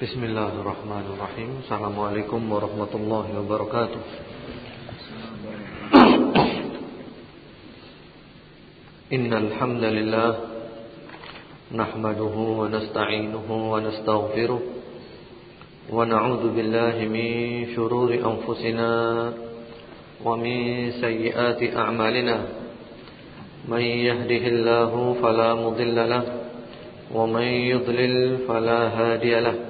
Bismillahirrahmanirrahim. Assalamualaikum warahmatullahi wabarakatuh. Innal hamdalillah nahmaduhu wa nasta'inuhu wa nastaghfiruh wa na'udzu billahi min shururi anfusina wa min sayyiati a'malina. Man yahdihillahu fala mudilla lahu wa man yudlil fala hadiya lahu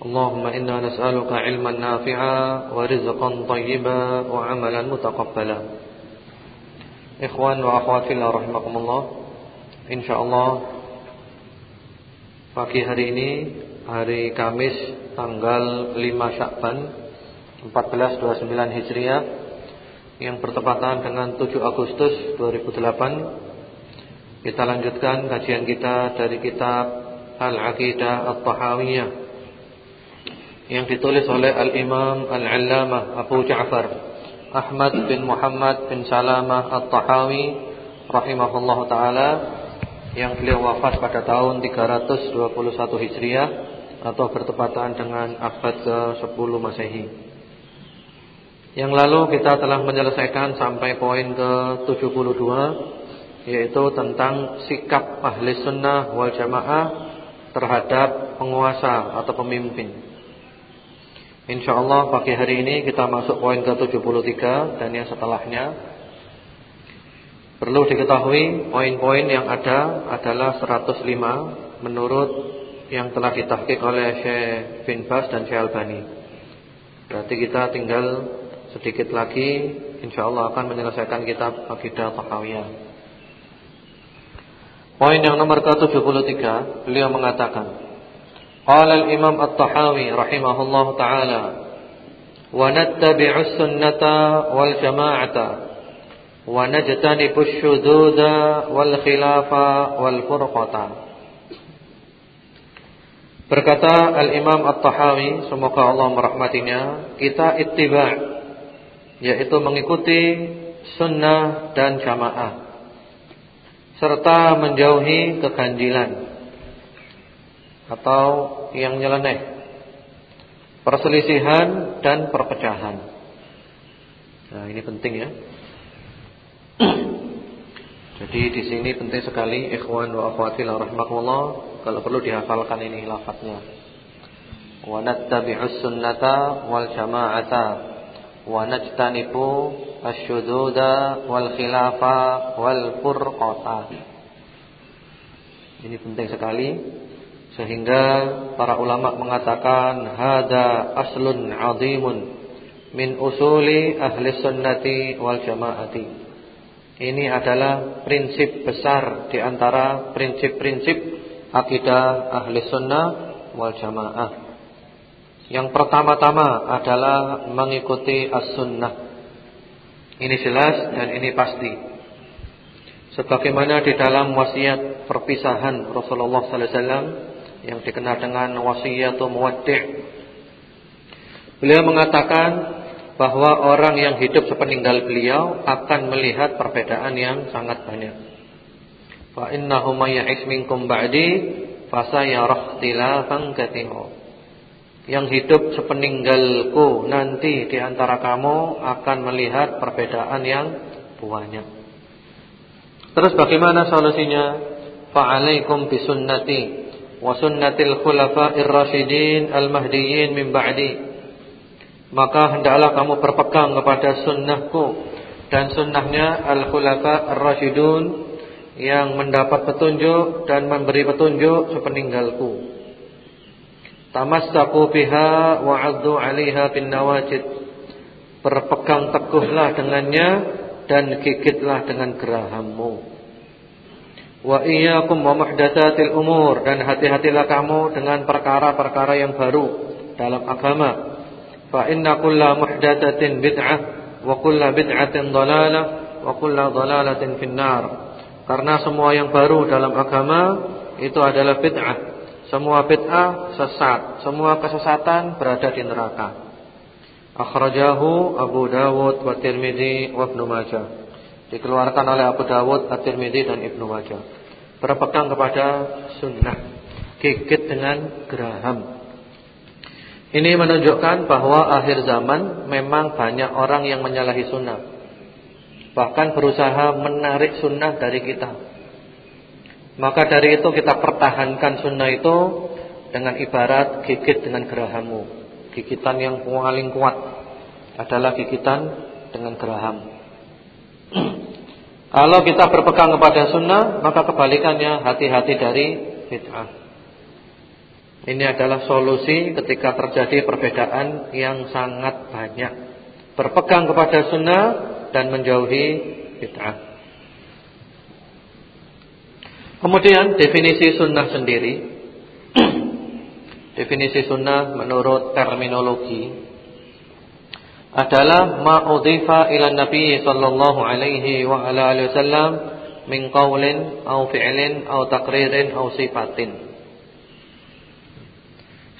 اللهم إنا نسألك علما نافعا ورزقا طيبا وعملا متقبلا Ikhwan wa akhwat fillah rahimakumullah Insyaallah Pagi hari ini Hari Kamis Tanggal 5 Syakban 1429 Hijriah Yang bertepatan dengan 7 Agustus 2008 Kita lanjutkan kajian kita dari kitab Al-Aqidah At-Tahawiyah yang ditulis oleh Al-Imam Al-Allamah Abu Ja'far Ahmad bin Muhammad bin Salamah At-Tahawi rahimahullah taala yang beliau wafat pada tahun 321 Hijriah atau bertepatan dengan abad ke-10 Masehi. Yang lalu kita telah menyelesaikan sampai poin ke-72 yaitu tentang sikap ahli sunnah wal jamaah terhadap penguasa atau pemimpin. InsyaAllah pagi hari ini kita masuk poin ke-73 dan yang setelahnya. Perlu diketahui poin-poin yang ada adalah 105 Menurut yang telah ditahkik oleh Syekh bin Bas dan Syekh Albani. Berarti kita tinggal sedikit lagi InsyaAllah akan menyelesaikan kitab Akidah Tahawiyah. Poin yang nomor ke-73 Beliau mengatakan Qala al-Imam At-Tahawi rahimahullah taala wa nattabi'us sunnata wal jama'ata wa najtanibu syududa wal khilafa wal furqata Berkata Al-Imam At-Tahawi semoga Allah merahmatinya kita ittiba yaitu mengikuti sunnah dan jamaah serta menjauhi keganjilan atau yang nyeleneh, perselisihan dan perpecahan. Nah, ini penting ya. Jadi di sini penting sekali ikhwan wa akhwati rahimakumullah kalau perlu dihafalkan ini lafadznya. Wa nattabi'us sunnata wal jama'ata wa najtanibu asyududa wal khilafa wal furqata. Ini penting sekali sehingga para ulama mengatakan hada aslun azimun min usuli ahli sunnati wal jamaati. Ini adalah prinsip besar di antara prinsip-prinsip akidah ahli sunnah wal jamaah. Yang pertama-tama adalah mengikuti as-sunnah. Ini jelas dan ini pasti. Sebagaimana di dalam wasiat perpisahan Rasulullah sallallahu alaihi wasallam yang dikenal dengan wasiyatu muwaddi'. Beliau mengatakan bahwa orang yang hidup sepeninggal beliau akan melihat perbedaan yang sangat banyak. Fa innahu may ya'ish minkum ba'di fasayara ikhtilafan katsira. Yang hidup sepeninggalku nanti di antara kamu akan melihat perbedaan yang banyak. Terus bagaimana solusinya? Fa'alaikum bisunnati sunnatil khulafa'ir rasyidin al-mahdiyyin min ba'di. Maka hendaklah kamu berpegang kepada sunnahku dan sunnahnya al-khulafa ar-rasyidun yang mendapat petunjuk dan memberi petunjuk sepeninggalku. Tamassaku biha wa 'addu 'alaiha bin nawajid. Berpegang teguhlah dengannya dan gigitlah dengan gerahammu Wa iyyakum wa muhdatsatil umur dan hati-hatilah kamu dengan perkara-perkara yang baru dalam agama. Fa inna kulla muhdatsatin bid'ah wa kullu bid'atin dhalalah wa kullu dhalalatin finnar. Karena semua yang baru dalam agama itu adalah bid'ah. Semua bid'ah sesat, semua kesesatan berada di neraka. Akhrajahu Abu Dawud wa Tirmizi wa Ibnu Majah. Dikeluarkan oleh Abu Dawud, At-Tirmizi dan Ibnu Majah. Berpegang kepada sunnah, gigit dengan geraham. Ini menunjukkan bahwa akhir zaman memang banyak orang yang menyalahi sunnah. Bahkan berusaha menarik sunnah dari kita. Maka dari itu kita pertahankan sunnah itu dengan ibarat gigit dengan gerahammu. Gigitan yang paling kuat adalah gigitan dengan geraham. Kalau kita berpegang kepada sunnah, maka kebalikannya hati-hati dari bid'ah. Ini adalah solusi ketika terjadi perbedaan yang sangat banyak. Berpegang kepada sunnah dan menjauhi bid'ah. Kemudian definisi sunnah sendiri. definisi sunnah menurut terminologi adalah ma'udhifa ila Nabi sallallahu alaihi wa ala alihi wasallam min qaulin au fi'lin au taqririn au sifatin.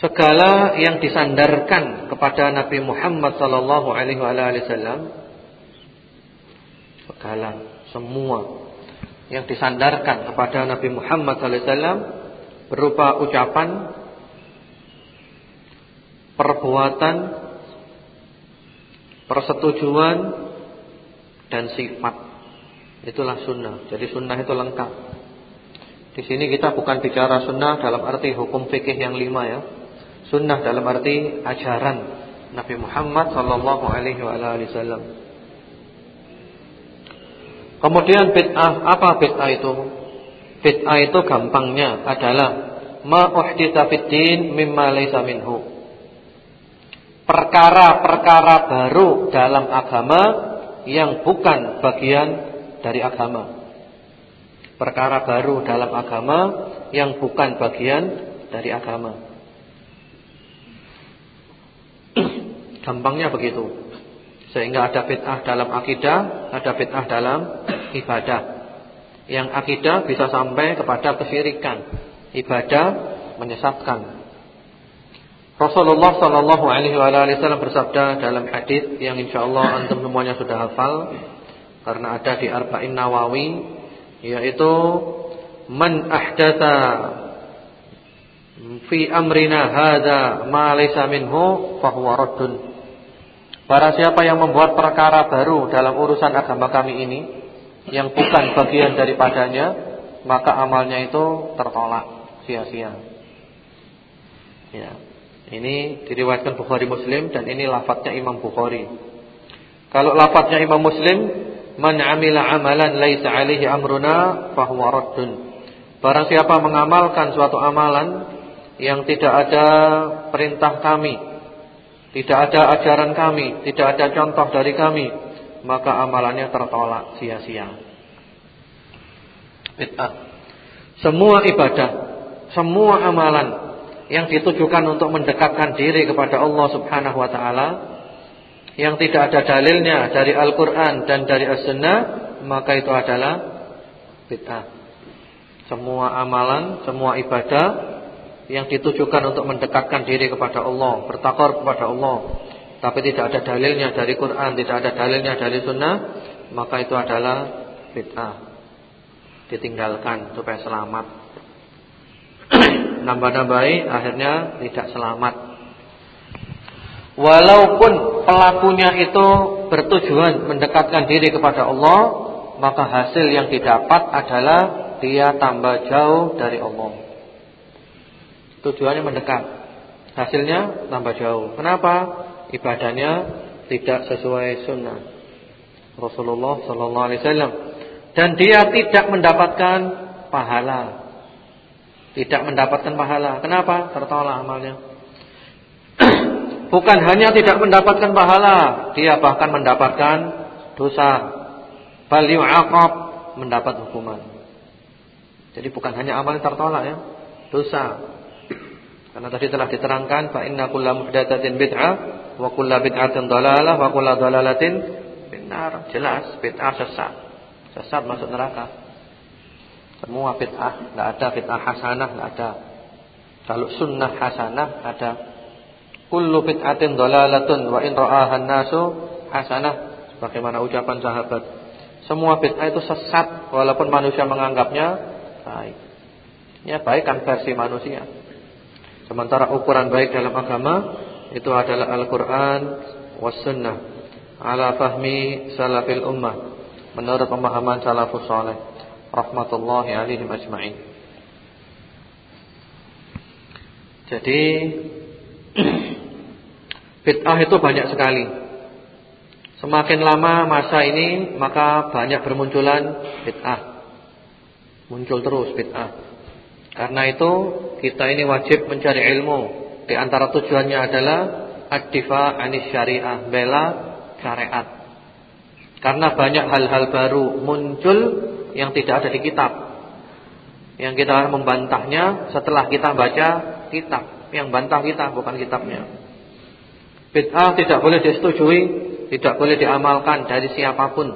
Segala yang disandarkan kepada Nabi Muhammad sallallahu alaihi wasallam segala semua yang disandarkan kepada Nabi Muhammad sallallahu alaihi wasallam berupa ucapan perbuatan persetujuan dan sifat itulah sunnah jadi sunnah itu lengkap di sini kita bukan bicara sunnah dalam arti hukum fikih yang lima ya Sunnah dalam arti ajaran Nabi Muhammad sallallahu alaihi wasallam. Kemudian bid'ah, apa bid'ah itu? Bid'ah itu gampangnya adalah ma uhditsa fid din mimma laysa minhu. Perkara-perkara baru dalam agama yang bukan bagian dari agama. Perkara baru dalam agama yang bukan bagian dari agama. Gampangnya begitu. Sehingga ada bid'ah dalam akidah, ada bid'ah dalam ibadah. Yang akidah bisa sampai kepada kesyirikan. Ibadah menyesatkan. Rasulullah sallallahu alaihi wasallam bersabda dalam hadis yang insyaallah antum semuanya sudah hafal karena ada di Arba'in Nawawi yaitu man ahdatsa fi amrina hadza ma laysa minhu fahuwa raddun Barang siapa yang membuat perkara baru dalam urusan agama kami ini yang bukan bagian daripadanya, maka amalnya itu tertolak, sia-sia. Ya. Ini diriwayatkan Bukhari Muslim dan ini lafadznya Imam Bukhari. Kalau lafadznya Imam Muslim, man 'amila 'amalan laisa 'alaihi amruna fahuwa raddun. Barang siapa mengamalkan suatu amalan yang tidak ada perintah kami tidak ada ajaran kami, tidak ada contoh dari kami, maka amalannya tertolak sia-sia. Bid'ah. Semua ibadah, semua amalan yang ditujukan untuk mendekatkan diri kepada Allah Subhanahu wa taala yang tidak ada dalilnya dari Al-Qur'an dan dari As-Sunnah, maka itu adalah bid'ah. Semua amalan, semua ibadah yang ditujukan untuk mendekatkan diri kepada Allah, bertakar kepada Allah, tapi tidak ada dalilnya dari Quran, tidak ada dalilnya dari Sunnah, maka itu adalah bid'ah. Ditinggalkan supaya selamat. Nambah-nambahi akhirnya tidak selamat. Walaupun pelakunya itu bertujuan mendekatkan diri kepada Allah, maka hasil yang didapat adalah dia tambah jauh dari Allah. Tujuannya mendekat. Hasilnya tambah jauh. Kenapa? Ibadahnya tidak sesuai sunnah Rasulullah sallallahu alaihi wasallam dan dia tidak mendapatkan pahala. Tidak mendapatkan pahala. Kenapa? Tertolak amalnya. Bukan hanya tidak mendapatkan pahala, dia bahkan mendapatkan dosa. Bal yu'aqab, mendapat hukuman. Jadi bukan hanya amal yang tertolak ya, dosa. Karena tadi telah diterangkan fa inna kullu muhdatsatin bid'ah wa kullu bid'atin dhalalah wa kullu dhalalatin Benar, jelas bid'ah sesat. Sesat masuk neraka. Semua bid'ah, tidak ada bid'ah hasanah, tidak ada. Kalau sunnah hasanah ada. Kullu bid'atin dolalatun wa in ra'ahan nasu hasanah. Bagaimana ucapan sahabat. Semua bid'ah itu sesat walaupun manusia menganggapnya baik. Ya baik kan versi manusia. Sementara ukuran baik dalam agama itu adalah Al-Qur'an was sunnah ala fahmi salafil ummah menurut pemahaman salafus saleh rahmatullahi alaihim ajma'in. Jadi bid'ah itu banyak sekali. Semakin lama masa ini maka banyak bermunculan bid'ah. Muncul terus bid'ah. Karena itu kita ini wajib mencari ilmu. Di antara tujuannya adalah ad-difa' anis syariah, bela syariat. Karena banyak hal-hal baru muncul yang tidak ada di kitab. Yang kita membantahnya setelah kita baca kitab. Yang bantah kita bukan kitabnya. Bid'ah tidak boleh disetujui, tidak boleh diamalkan dari siapa pun.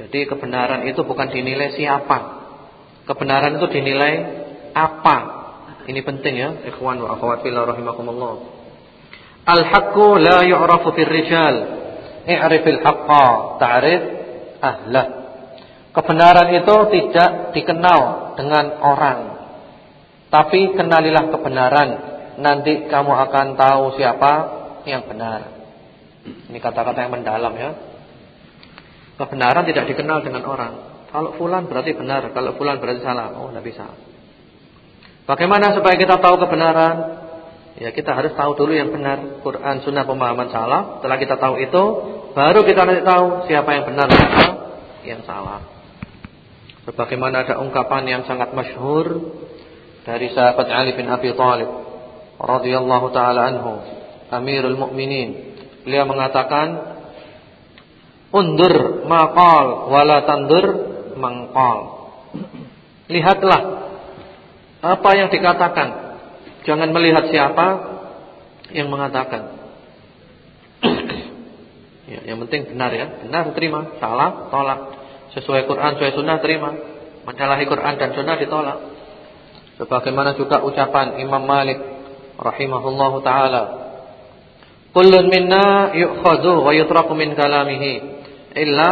Jadi kebenaran itu bukan dinilai siapa. Kebenaran itu dinilai apa. Ini penting ya, ikhwan wa akhwat fillah rahimakumullah. Al-haqqu la yu'rafu fil rijal. I'rifil haqqa ta'rif ahlah. Kebenaran itu tidak dikenal dengan orang. Tapi kenalilah kebenaran. Nanti kamu akan tahu siapa yang benar. Ini kata-kata yang mendalam ya. Kebenaran tidak dikenal dengan orang. Kalau fulan berarti benar, kalau fulan berarti salah. Oh, tidak bisa. Bagaimana supaya kita tahu kebenaran? Ya kita harus tahu dulu yang benar Quran, sunnah, pemahaman salah Setelah kita tahu itu Baru kita nanti tahu siapa yang benar siapa yang salah Sebagaimana ada ungkapan yang sangat masyhur Dari sahabat Ali bin Abi Thalib radhiyallahu taala anhu Amirul Mukminin Beliau mengatakan Undur maqal wala tandur mangqal Lihatlah Apa yang dikatakan Jangan melihat siapa yang mengatakan. ya, yang penting benar ya, benar terima, salah tolak. Sesuai Quran, sesuai Sunnah terima. Menyalahi Quran dan Sunnah ditolak. Sebagaimana juga ucapan Imam Malik rahimahullahu taala. Kullun minna yu'khadhu wa yutraku min kalamihi illa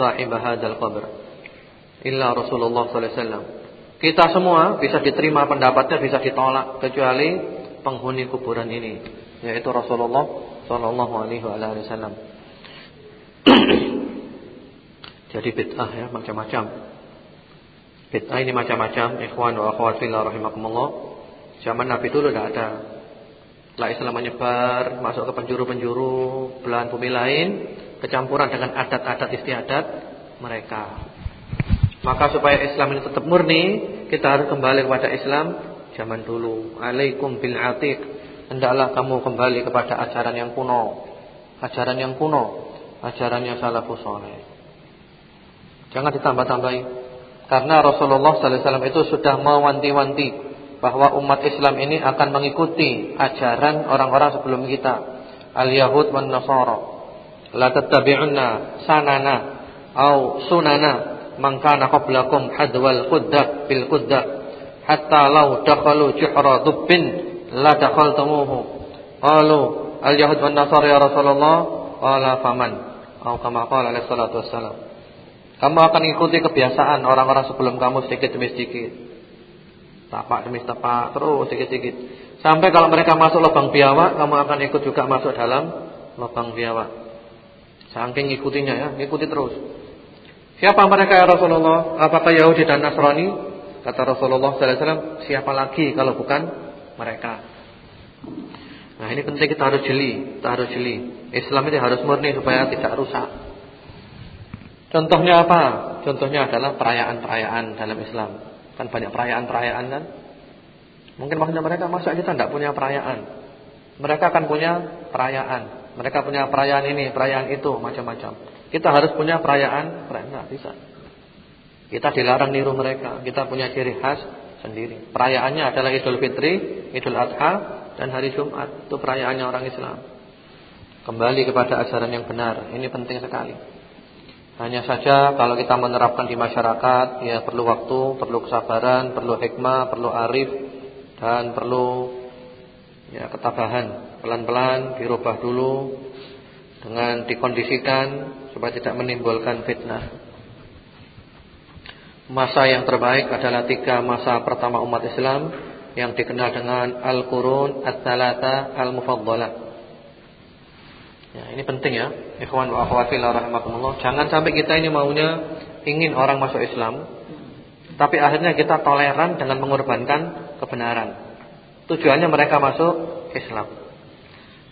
sahib hadzal qabr. Illa Rasulullah sallallahu alaihi wasallam. Kita semua bisa diterima pendapatnya, bisa ditolak kecuali penghuni kuburan ini, yaitu Rasulullah sallallahu alaihi wasallam. Jadi bid'ah ya macam-macam. Bid'ah ini macam-macam, ikhwan wa akhwat fillah rahimakumullah. Zaman Nabi dulu tidak ada. Setelah Islam menyebar, masuk ke penjuru-penjuru belahan bumi lain, kecampuran dengan adat-adat istiadat mereka. Maka supaya Islam ini tetap murni, kita harus kembali kepada Islam zaman dulu. Alaikum bil atiq. Hendaklah kamu kembali kepada ajaran yang kuno. Ajaran yang kuno, ajarannya salafus saleh. Jangan ditambah-tambahi. Karena Rasulullah sallallahu alaihi wasallam itu sudah mewanti-wanti bahwa umat Islam ini akan mengikuti ajaran orang-orang sebelum kita. Al-Yahud wan Nasara. La tattabi'unna sanana au sunana man kana qablakum hadwal quddah bil quddah hatta law dakhalu juhra dubbin la dakhaltumuhu qalu al yahud wan nasara ya rasulullah qala faman atau kama qala alaihi salatu wassalam kamu akan ikuti kebiasaan orang-orang sebelum kamu sedikit demi sedikit tapak demi tapak terus sedikit-sedikit sampai kalau mereka masuk lubang biawak kamu akan ikut juga masuk dalam lubang biawak saking ikutinya ya ikuti terus Siapa mereka ya Rasulullah? Apakah Yahudi dan Nasrani? Kata Rasulullah sallallahu siapa lagi kalau bukan mereka? Nah, ini penting kita harus jeli, kita harus jeli. Islam ini harus murni supaya tidak rusak. Contohnya apa? Contohnya adalah perayaan-perayaan dalam Islam. Kan banyak perayaan-perayaan kan? Mungkin maksudnya mereka masa kita tidak punya perayaan. Mereka akan punya perayaan. Mereka punya perayaan ini, perayaan itu, macam-macam. Kita harus punya perayaan, perayaan bisa. Kita dilarang niru mereka. Kita punya ciri khas sendiri. Perayaannya adalah Idul Fitri, Idul Adha, dan hari Jumat. Itu perayaannya orang Islam. Kembali kepada ajaran yang benar. Ini penting sekali. Hanya saja kalau kita menerapkan di masyarakat ya perlu waktu, perlu kesabaran, perlu hikmah, perlu arif dan perlu ya ketabahan. Pelan-pelan dirubah dulu dengan dikondisikan supaya tidak menimbulkan fitnah. Masa yang terbaik adalah tiga masa pertama umat Islam yang dikenal dengan Al-Qurun At-Thalatha Al-Mufaddalah. Ya, ini penting ya, ikhwan wa akhwat fillah rahimakumullah. Jangan sampai kita ini maunya ingin orang masuk Islam, tapi akhirnya kita toleran dengan mengorbankan kebenaran. Tujuannya mereka masuk Islam.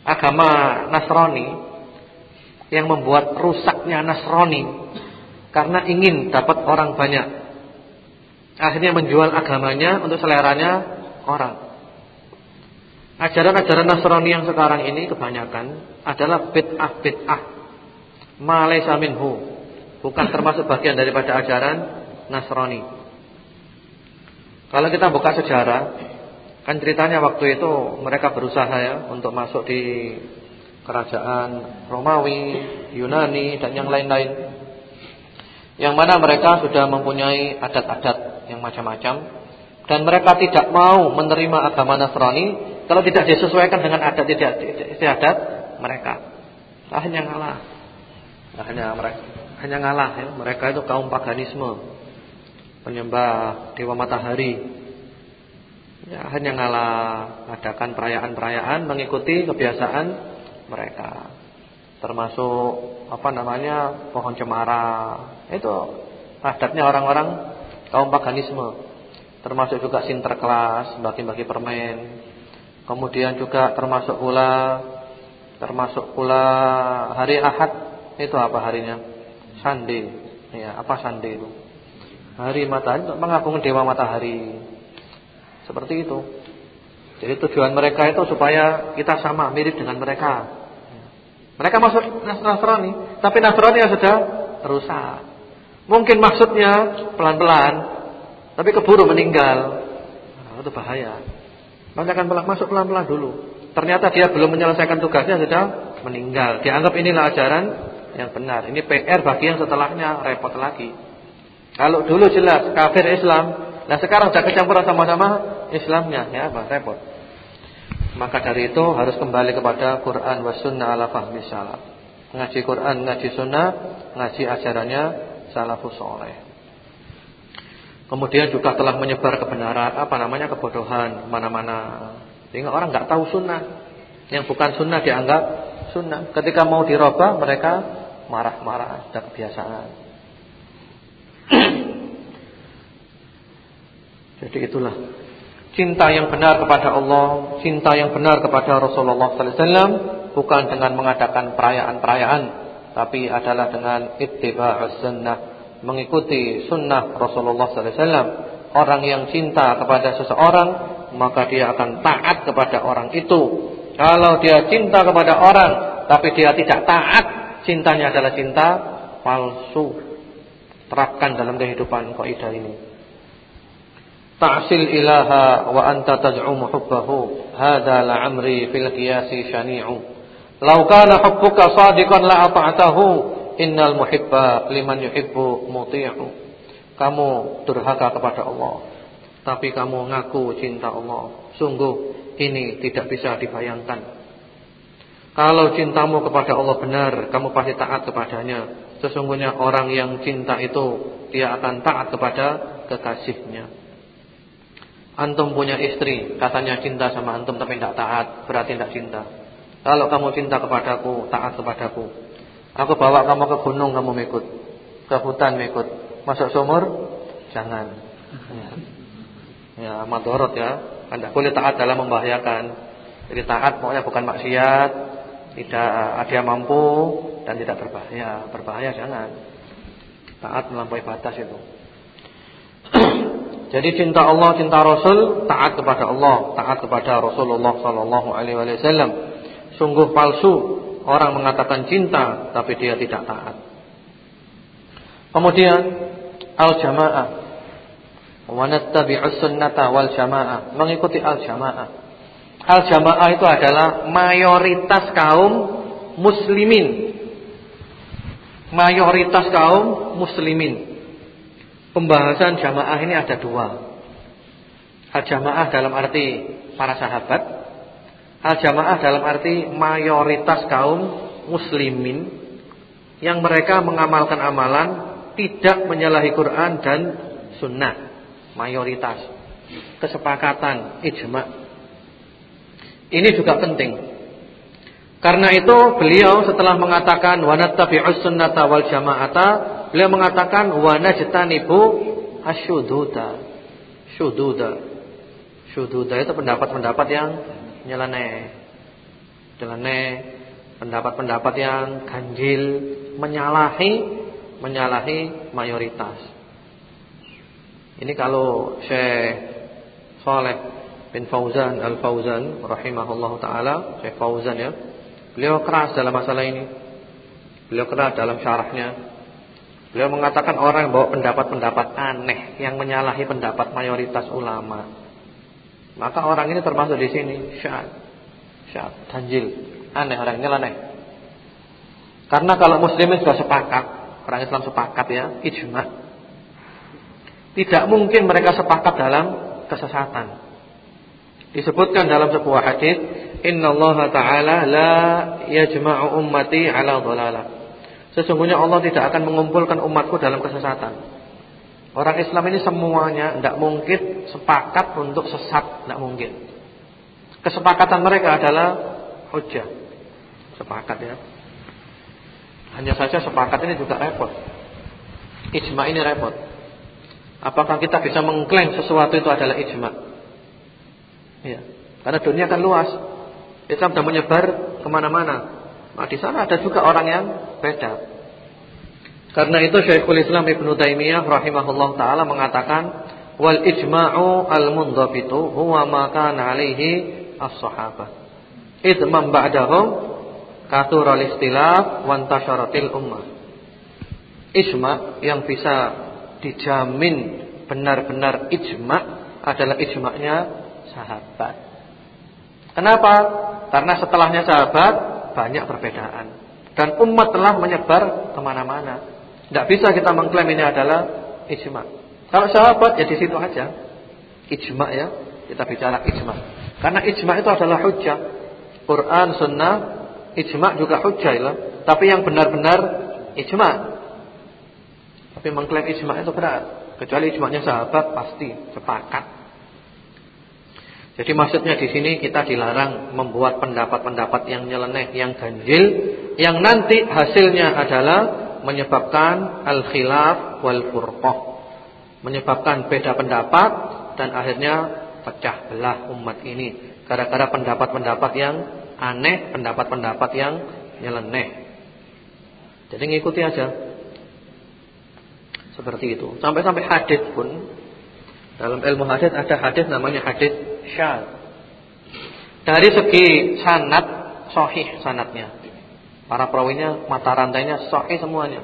Agama Nasrani yang membuat rusaknya Nasrani karena ingin dapat orang banyak. Akhirnya menjual agamanya untuk seleranya orang. Ajaran-ajaran Nasrani yang sekarang ini kebanyakan adalah bid'ah-bid'ah. Malaysa minhu. Bukan termasuk bagian daripada ajaran Nasrani. Kalau kita buka sejarah, kan ceritanya waktu itu mereka berusaha ya untuk masuk di kerajaan Romawi, Yunani dan yang lain-lain. Yang mana mereka sudah mempunyai adat-adat yang macam-macam dan mereka tidak mau menerima agama Nasrani kalau tidak disesuaikan dengan adat tidak istiadat mereka, hanya ngalah. Hanya mereka hanya ngalah ya. Mereka itu kaum paganisme. Penyembah dewa matahari. Ya, hanya ngalah, adakan perayaan-perayaan mengikuti kebiasaan mereka. Termasuk apa namanya? pohon cemara. Itu adatnya orang-orang kaum paganisme. Termasuk juga sinterklas, bagi-bagi permen. Kemudian juga termasuk pula termasuk pula hari Ahad itu apa harinya? Sande. Ya, apa sande itu? Hari matahari untuk mengagung dewa matahari. Seperti itu. Jadi tujuan mereka itu supaya kita sama mirip dengan mereka. Mereka masuk Nasrani, tapi Nasrani yang sudah rusak. Mungkin maksudnya pelan-pelan, tapi keburu meninggal. Nah, itu bahaya. Maka akan masuk pelan-pelan dulu. Ternyata dia belum menyelesaikan tugasnya sudah meninggal. Dianggap inilah ajaran yang benar. Ini PR bagi yang setelahnya repot lagi. Kalau dulu jelas kafir Islam, nah sekarang sudah kecampuran sama-sama Islamnya, ya apa repot. Maka dari itu harus kembali kepada Quran was sunnah ala fahmi salaf. Ngaji Quran, ngaji sunnah, ngaji ajarannya salafus soleh. Kemudian juga telah menyebar kebenaran, apa namanya kebodohan mana-mana. Sehingga orang nggak tahu sunnah. Yang bukan sunnah dianggap sunnah. Ketika mau dirubah mereka marah-marah, ada kebiasaan. Jadi itulah cinta yang benar kepada Allah, cinta yang benar kepada Rasulullah sallallahu alaihi wasallam bukan dengan mengadakan perayaan-perayaan, tapi adalah dengan ittiba'us sunnah mengikuti sunnah Rasulullah SAW. Orang yang cinta kepada seseorang maka dia akan taat kepada orang itu. Kalau dia cinta kepada orang tapi dia tidak taat, cintanya adalah cinta palsu. Terapkan dalam kehidupan kaidah ini. Ta'sil ilaha wa anta taz'umu hubbahu. Hadza la'amri fil qiyasi syani'u. Lau kana hubbuka sadiqan la ata'tahu Innal muhibba liman yuhibbu muti'u. Kamu durhaka kepada Allah, tapi kamu ngaku cinta Allah. Sungguh ini tidak bisa dibayangkan. Kalau cintamu kepada Allah benar, kamu pasti taat kepadanya. Sesungguhnya orang yang cinta itu dia akan taat kepada kekasihnya. Antum punya istri, katanya cinta sama antum tapi tidak taat, berarti tidak cinta. Kalau kamu cinta kepadaku, taat kepadaku, Aku bawa kamu ke gunung kamu mengikut, ke hutan mengikut, masuk sumur jangan. Ya, ya madorot ya. Anda boleh taat dalam membahayakan. Jadi taat pokoknya bukan maksiat, tidak ada yang mampu dan tidak berbahaya. Berbahaya jangan. Taat melampaui batas itu. Jadi cinta Allah, cinta Rasul, taat kepada Allah, taat kepada Rasulullah sallallahu alaihi wasallam. Sungguh palsu orang mengatakan cinta tapi dia tidak taat. Kemudian al-jamaah. Wa nattabi'us sunnata wal jamaah, mengikuti al-jamaah. Al-jamaah itu adalah mayoritas kaum muslimin. Mayoritas kaum muslimin. Pembahasan jamaah ini ada dua. Al-jamaah dalam arti para sahabat. Al-jamaah dalam arti mayoritas kaum muslimin yang mereka mengamalkan amalan tidak menyalahi Quran dan sunnah. Mayoritas. Kesepakatan, ijma. Ini juga penting. Karena itu beliau setelah mengatakan wa nattabi'us sunnata wal jama'ata, beliau mengatakan wa najtanibu asyududa. Syududa. Syududa itu pendapat-pendapat yang nyeleneh. Nyeleneh, pendapat-pendapat yang ganjil, menyalahi menyalahi mayoritas. Ini kalau Syekh Saleh bin Fauzan Al-Fauzan rahimahullahu taala, Syekh Fauzan ya. Beliau keras dalam masalah ini. Beliau keras dalam syarahnya. Beliau mengatakan orang yang bawa pendapat-pendapat aneh yang menyalahi pendapat mayoritas ulama maka orang ini termasuk di sini syad. Syad, tanjil. Aneh orang ini aneh. Karena kalau muslimin sudah sepakat, orang Islam sepakat ya, ijma. Tidak mungkin mereka sepakat dalam kesesatan. Disebutkan dalam sebuah hadis, Allah ta'ala la yajma'u ummati 'ala dhalalah." Sesungguhnya Allah tidak akan mengumpulkan umatku dalam kesesatan. Orang Islam ini semuanya tidak mungkin sepakat untuk sesat, tidak mungkin. Kesepakatan mereka adalah hujah. Sepakat ya. Hanya saja sepakat ini juga repot. Ijma ini repot. Apakah kita bisa mengklaim sesuatu itu adalah ijma? Ya. Karena dunia kan luas. Islam sudah menyebar ke mana-mana. Nah, di sana ada juga orang yang beda. Karena itu Syekhul Islam Ibn Taimiyah rahimahullah taala mengatakan wal ijma'u al-mundhabitu huwa ma kana alaihi as-sahabah. Idman ba'dahum kathural istilaf wa ummah. Ijma yang bisa dijamin benar-benar ijma adalah ijma'nya sahabat. Kenapa? Karena setelahnya sahabat banyak perbedaan dan umat telah menyebar ke mana-mana. Tidak bisa kita mengklaim ini adalah ijma. Kalau sahabat ya di situ aja. Ijma ya. Kita bicara ijma. Karena ijma itu adalah hujjah. Quran, sunnah, ijma juga hujjah ya. Tapi yang benar-benar ijma. Tapi mengklaim ijma itu berat. Kecuali ijma'nya sahabat pasti sepakat. Jadi maksudnya di sini kita dilarang membuat pendapat-pendapat yang nyeleneh, yang ganjil, yang nanti hasilnya adalah menyebabkan al-khilaf wal furqah. Menyebabkan beda pendapat dan akhirnya pecah belah umat ini gara-gara pendapat-pendapat yang aneh, pendapat-pendapat yang nyeleneh. Jadi ngikuti aja. Seperti itu. Sampai-sampai hadis pun dalam ilmu hadis ada hadis namanya hadis syad. Dari segi sanad sahih sanatnya. Para perawinya mata rantainya sahih semuanya.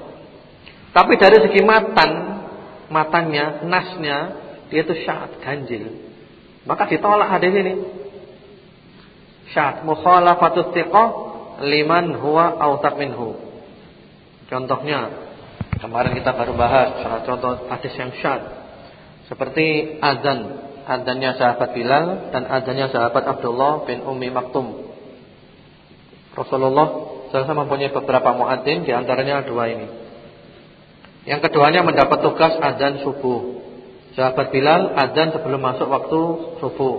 Tapi dari segi matan, matanya, nasnya, dia itu syad, ganjil. Maka ditolak hadis ini. Syad mukhalafatus thiqah liman huwa autak minhu. Contohnya kemarin kita baru bahas salah contoh hadis yang syad. Seperti azan, azannya sahabat Bilal dan azannya sahabat Abdullah bin Ummi Maktum. Rasulullah saya mempunyai beberapa muadzin di antaranya dua ini. Yang keduanya mendapat tugas adzan subuh. Sahabat Bilal adzan sebelum masuk waktu subuh.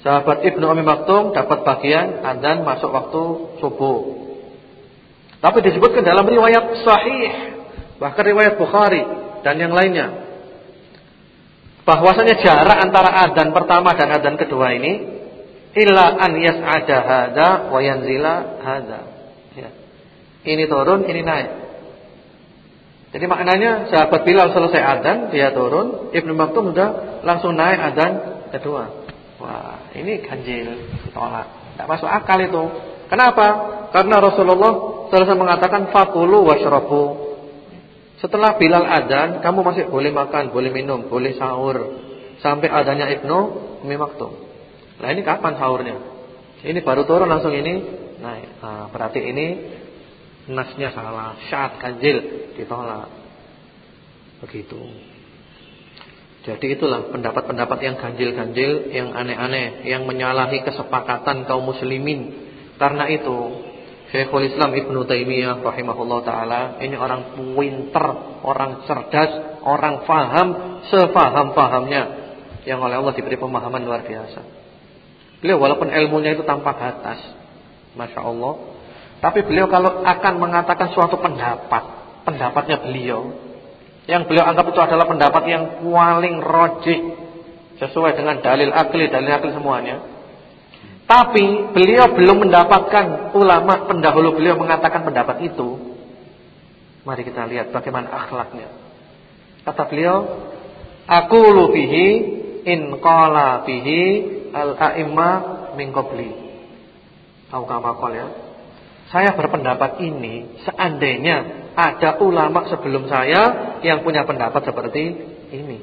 Sahabat Ibnu Umi Maktum dapat bagian adzan masuk waktu subuh. Tapi disebutkan dalam riwayat sahih, bahkan riwayat Bukhari dan yang lainnya. Bahwasanya jarak antara adzan pertama dan adzan kedua ini illa an yas'ada hadza wa yanzila hadza. Ini turun, ini naik. Jadi maknanya sahabat Bilal selesai adzan, dia turun, Ibnu Maktum sudah langsung naik adzan kedua. Wah, ini ganjil, tolak. Tidak masuk akal itu. Kenapa? Karena Rasulullah selesai mengatakan fakulu washrabu. Setelah Bilal adzan, kamu masih boleh makan, boleh minum, boleh sahur sampai adanya Ibnu Maktum. Nah, ini kapan sahurnya? Ini baru turun langsung ini Nah, nah berarti ini nasnya salah, syad ganjil ditolak. Begitu. Jadi itulah pendapat-pendapat yang ganjil-ganjil, yang aneh-aneh, yang menyalahi kesepakatan kaum muslimin. Karena itu, Syekhul Islam Ibnu Taimiyah rahimahullah taala ini orang pinter, orang cerdas, orang faham sefaham-fahamnya yang oleh Allah diberi pemahaman luar biasa. Beliau walaupun ilmunya itu tanpa batas, masya Allah, tapi beliau kalau akan mengatakan suatu pendapat, pendapatnya beliau yang beliau anggap itu adalah pendapat yang paling rojih sesuai dengan dalil akli, dalil akli semuanya. Tapi beliau belum mendapatkan ulama pendahulu beliau mengatakan pendapat itu. Mari kita lihat bagaimana akhlaknya. Kata beliau, aku lubihi in qala bihi al-a'imma min qabli. Tahu kama ya? Saya berpendapat ini seandainya ada ulama sebelum saya yang punya pendapat seperti ini.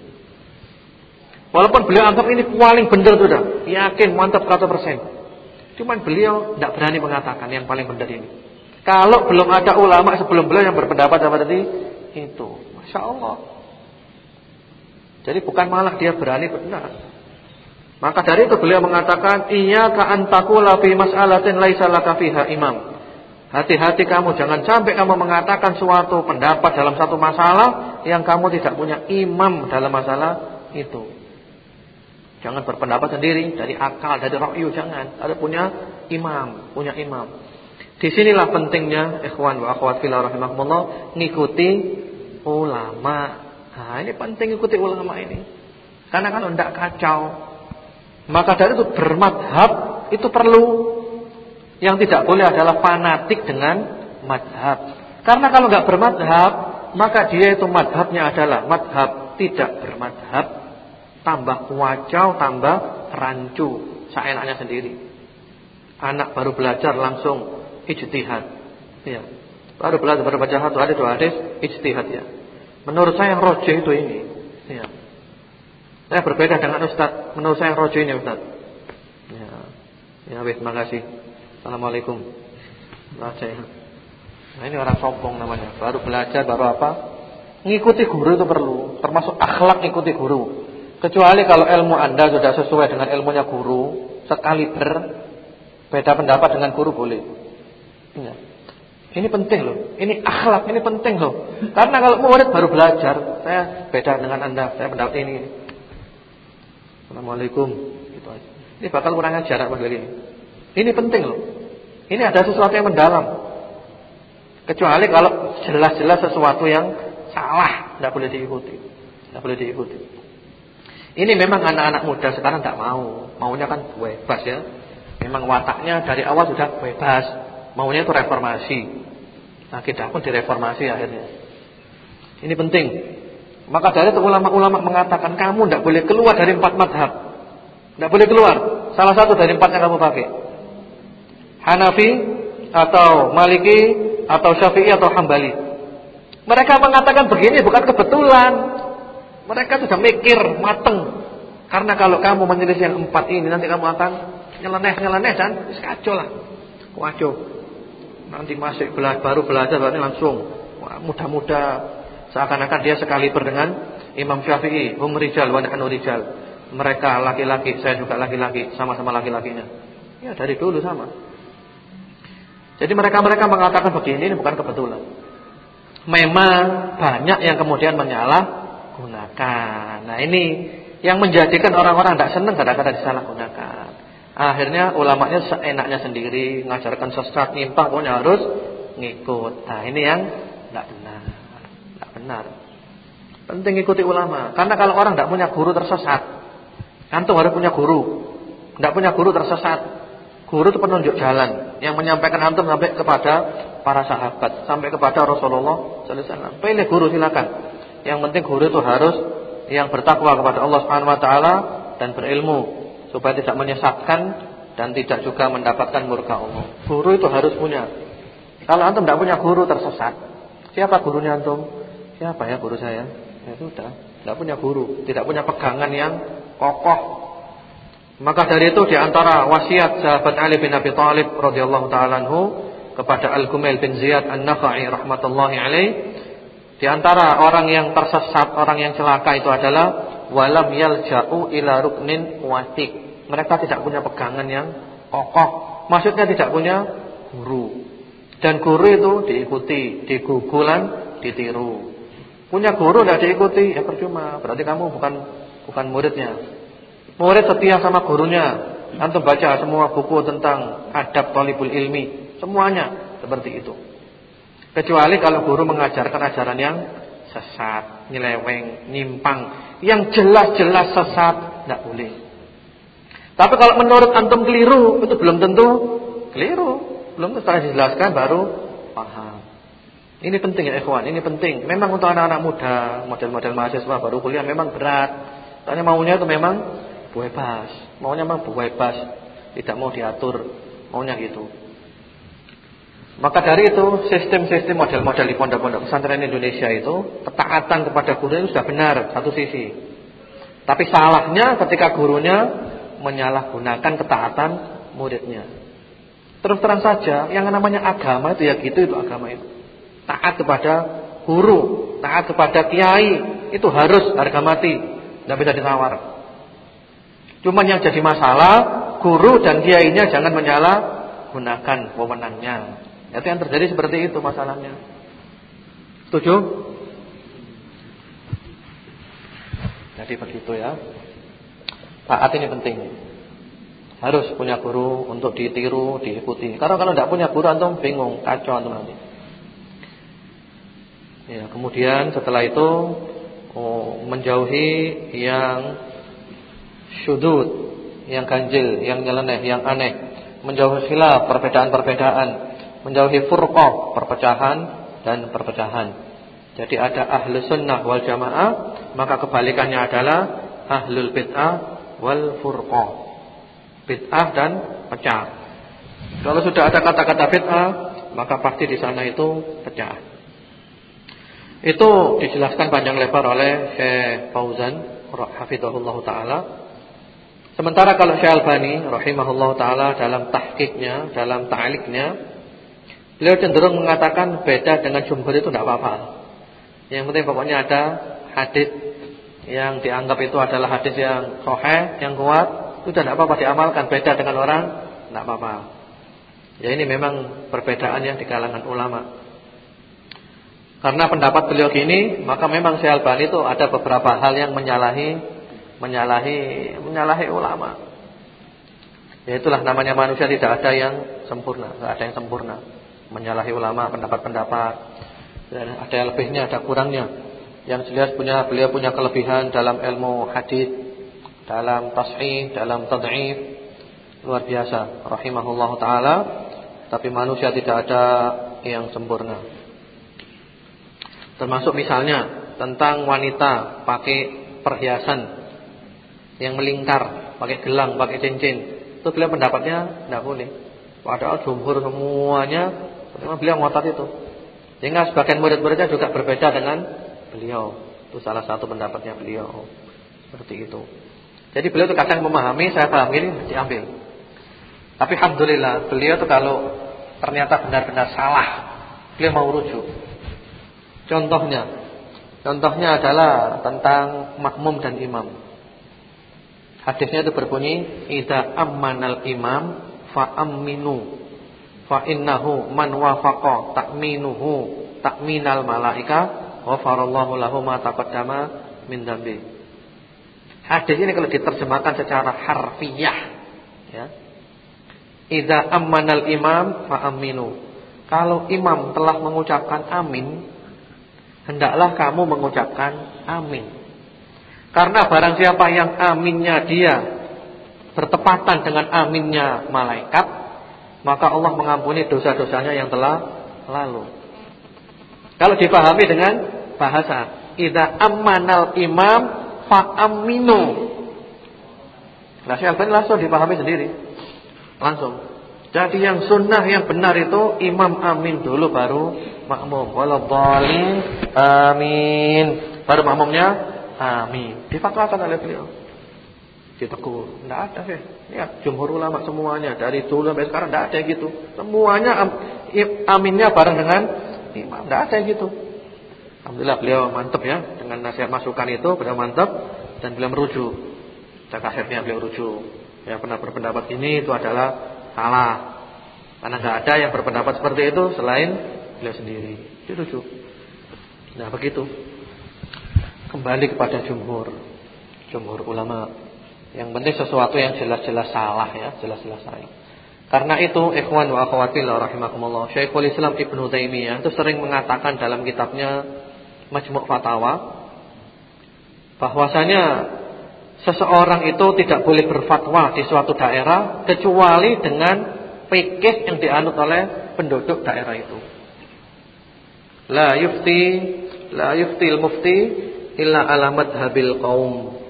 Walaupun beliau anggap ini paling benar sudah, yakin mantap 100%. Cuman beliau tidak berani mengatakan yang paling benar ini. Kalau belum ada ulama sebelum beliau yang berpendapat seperti itu, masya Allah. Jadi bukan malah dia berani benar. Maka dari itu beliau mengatakan, iya ka antakula fi mas'alatin laisa laka imam. Hati-hati kamu jangan sampai kamu mengatakan suatu pendapat dalam satu masalah yang kamu tidak punya imam dalam masalah itu. Jangan berpendapat sendiri dari akal, dari ra'yu jangan. Ada punya imam, punya imam. Di sinilah pentingnya ikhwan wa akhwat fillah rahimakumullah ngikuti ulama. Nah, ini penting ikuti ulama ini. Karena kan tidak kacau. Maka dari itu bermadhab itu perlu yang tidak boleh adalah fanatik dengan madhab. Karena kalau nggak bermadhab, maka dia itu madhabnya adalah madhab tidak bermadhab, tambah wajau, tambah rancu, seenaknya sendiri. Anak baru belajar langsung ijtihad. Ya. Baru belajar baru baca satu hadis dua hadis ijtihad ya. Menurut saya yang rojih itu ini. Ya. Saya berbeda dengan Ustaz. Menurut saya yang rojih ini Ustaz. Ya. Ya, terima kasih. Assalamualaikum. Nah ini orang sombong namanya. Baru belajar, baru apa? Ngikuti guru itu perlu. Termasuk akhlak ngikuti guru. Kecuali kalau ilmu anda sudah sesuai dengan ilmunya guru. Sekali ber. Beda pendapat dengan guru boleh. Ya. Ini penting loh. Ini akhlak, ini penting loh. Karena kalau murid baru belajar, saya beda dengan anda. Saya pendapat ini. Assalamualaikum. Gitu aja. Ini bakal kurang ajar lagi. Ini penting loh. Ini ada sesuatu yang mendalam. Kecuali kalau jelas-jelas sesuatu yang salah, tidak boleh diikuti. Tidak boleh diikuti. Ini memang anak-anak muda sekarang tidak mau. Maunya kan bebas ya. Memang wataknya dari awal sudah bebas. Maunya itu reformasi. Nah kita pun direformasi akhirnya. Ini penting. Maka dari itu ulama-ulama mengatakan kamu tidak boleh keluar dari empat madhab. Tidak boleh keluar. Salah satu dari empat yang kamu pakai. Hanafi atau Maliki atau Syafi'i atau Hambali. Mereka mengatakan begini bukan kebetulan. Mereka sudah mikir mateng. Karena kalau kamu menyelisih yang empat ini nanti kamu akan nyeleneh-nyeleneh dan kacau lah. Kacau. Nanti masih belajar, baru belajar berarti langsung mudah-mudah seakan-akan dia sekali dengan Imam Syafi'i, hum rijal wa nahnu rijal. Mereka laki-laki, saya juga laki-laki, sama-sama laki-lakinya. Ya dari dulu sama. Jadi mereka-mereka mengatakan begini ini bukan kebetulan. Memang banyak yang kemudian menyalahgunakan. Nah ini yang menjadikan orang-orang tidak senang kadang-kadang disalahgunakan. Akhirnya ulamanya seenaknya sendiri mengajarkan sesat, nyimpang pokoknya harus ngikut. Nah ini yang tidak benar, tidak benar. Penting ikuti ulama. Karena kalau orang tidak punya guru tersesat, antum harus punya guru. Tidak punya guru tersesat, Guru itu penunjuk jalan yang menyampaikan antum sampai kepada para sahabat, sampai kepada Rasulullah sallallahu alaihi wasallam. Pilih guru silakan. Yang penting guru itu harus yang bertakwa kepada Allah Subhanahu wa taala dan berilmu supaya tidak menyesatkan dan tidak juga mendapatkan murka Allah. Guru itu harus punya. Kalau antum tidak punya guru tersesat. Siapa gurunya antum? Siapa ya guru saya? Ya sudah, tidak punya guru, tidak punya pegangan yang kokoh Maka dari itu di antara wasiat sahabat Ali bin Abi Thalib radhiyallahu taala kepada Al-Gumail bin Ziyad An-Nakhai rahmatullahi alaih di antara orang yang tersesat, orang yang celaka itu adalah walam yalja'u ila ruknin watik. Mereka tidak punya pegangan yang kokoh. Maksudnya tidak punya guru. Dan guru itu diikuti, digugulan, ditiru. Punya guru tidak diikuti, ya percuma. Berarti kamu bukan bukan muridnya. Murid setia sama gurunya. Antum baca semua buku tentang adab talibul ilmi, semuanya seperti itu. Kecuali kalau guru mengajarkan ajaran yang sesat, nyeleweng, nyimpang, yang jelas-jelas sesat, tidak boleh. Tapi kalau menurut antum keliru, itu belum tentu keliru. Belum tentu setelah dijelaskan baru paham. Ini penting ya ikhwan, ini penting. Memang untuk anak-anak muda, model-model mahasiswa baru kuliah memang berat. Tanya maunya itu memang bebas. Maunya memang bebas, tidak mau diatur, maunya gitu. Maka dari itu sistem-sistem model-model di pondok-pondok pesantren Indonesia itu ketaatan kepada guru itu sudah benar satu sisi. Tapi salahnya ketika gurunya menyalahgunakan ketaatan muridnya. Terus terang saja yang namanya agama itu ya gitu itu agama itu. Taat kepada guru, taat kepada kiai itu harus harga mati, tidak bisa ditawar. Cuman yang jadi masalah guru dan kiainya jangan menyalahgunakan wewenangnya. Itu yang terjadi seperti itu masalahnya. Setuju? Jadi begitu ya. Taat ini penting. Harus punya guru untuk ditiru, diikuti. Karena kalau tidak punya guru antum bingung, kacau antum nanti. Ya, kemudian setelah itu oh, menjauhi yang syudud, yang ganjil, yang nyeleneh, yang aneh, menjauhi khilaf, perbedaan-perbedaan menjauhi furqah, perpecahan dan perpecahan. Jadi ada ahlu sunnah wal jamaah, maka kebalikannya adalah ahlul bid'ah wal furqah. Bid'ah dan pecah. Kalau sudah ada kata-kata bid'ah, maka pasti di sana itu pecah. Itu dijelaskan panjang lebar oleh Syekh Fauzan hafizahullah taala. Sementara kalau Syekh Albani rahimahullah taala dalam tahqiqnya, dalam ta'liqnya Beliau cenderung mengatakan beda dengan jumhur itu tidak apa-apa. Yang penting pokoknya ada hadis yang dianggap itu adalah hadis yang sahih, yang kuat, itu tidak apa-apa diamalkan. Beda dengan orang, tidak apa-apa. Ya ini memang perbedaan yang di kalangan ulama. Karena pendapat beliau gini, maka memang Syekh Albani itu ada beberapa hal yang menyalahi menyalahi menyalahi ulama. Ya itulah namanya manusia tidak ada yang sempurna, tidak ada yang sempurna. Menyalahi ulama pendapat-pendapat. Dan ada yang lebihnya ada kurangnya. Yang jelas punya beliau punya kelebihan dalam ilmu hadis dalam tashih dalam tad'if luar biasa rahimahullahu taala. Tapi manusia tidak ada yang sempurna. Termasuk misalnya tentang wanita pakai perhiasan yang melingkar pakai gelang pakai cincin itu beliau pendapatnya tidak boleh padahal jumhur semuanya Memang beliau ngotot itu. Sehingga sebagian murid-muridnya juga berbeda dengan beliau. Itu salah satu pendapatnya beliau. Seperti itu. Jadi beliau itu kadang memahami, saya paham ini diambil. Tapi alhamdulillah beliau itu kalau ternyata benar-benar salah, beliau mau rujuk. Contohnya, contohnya adalah tentang makmum dan imam. Hadisnya itu berbunyi, "Idza ammanal imam fa aminu." fa innahu man wafaqa ta'minuhu ta'minal malaika ghafarallahu lahu ma taqaddama min dzambi. Hadis ini kalau diterjemahkan secara harfiah ya. Idza ammanal imam fa aminu. Kalau imam telah mengucapkan amin, hendaklah kamu mengucapkan amin. Karena barang siapa yang aminnya dia bertepatan dengan aminnya malaikat, maka Allah mengampuni dosa-dosanya yang telah lalu. Kalau dipahami dengan bahasa, idza ammanal imam fa aminu. Nah, Syekh langsung dipahami sendiri. Langsung. Jadi yang sunnah yang benar itu imam amin dulu baru makmum. Waladhdallin amin. Baru makmumnya amin. Difatwakan oleh beliau. ditegur. Tidak ada. Ya, jumhur ulama semuanya dari dulu sampai sekarang tidak ada yang gitu. Semuanya am, aminnya bareng dengan imam. Tidak ada yang gitu. Alhamdulillah beliau mantap ya dengan nasihat masukan itu beliau mantap dan beliau merujuk. Dan akhirnya beliau rujuk. Yang pernah berpendapat ini itu adalah salah. Karena tidak ada yang berpendapat seperti itu selain beliau sendiri. Dirujuk. Nah begitu. Kembali kepada jumhur. Jumhur ulama. Yang penting sesuatu yang jelas-jelas salah ya, jelas-jelas salah. Karena itu ikhwan wa akhwati rahimakumullah, Syekhul Islam Ibnu Taimiyah itu sering mengatakan dalam kitabnya Majmu' Fatawa bahwasanya seseorang itu tidak boleh berfatwa di suatu daerah kecuali dengan fikih yang dianut oleh penduduk daerah itu. La yufti la yuftil mufti illa ala madhabil qaum.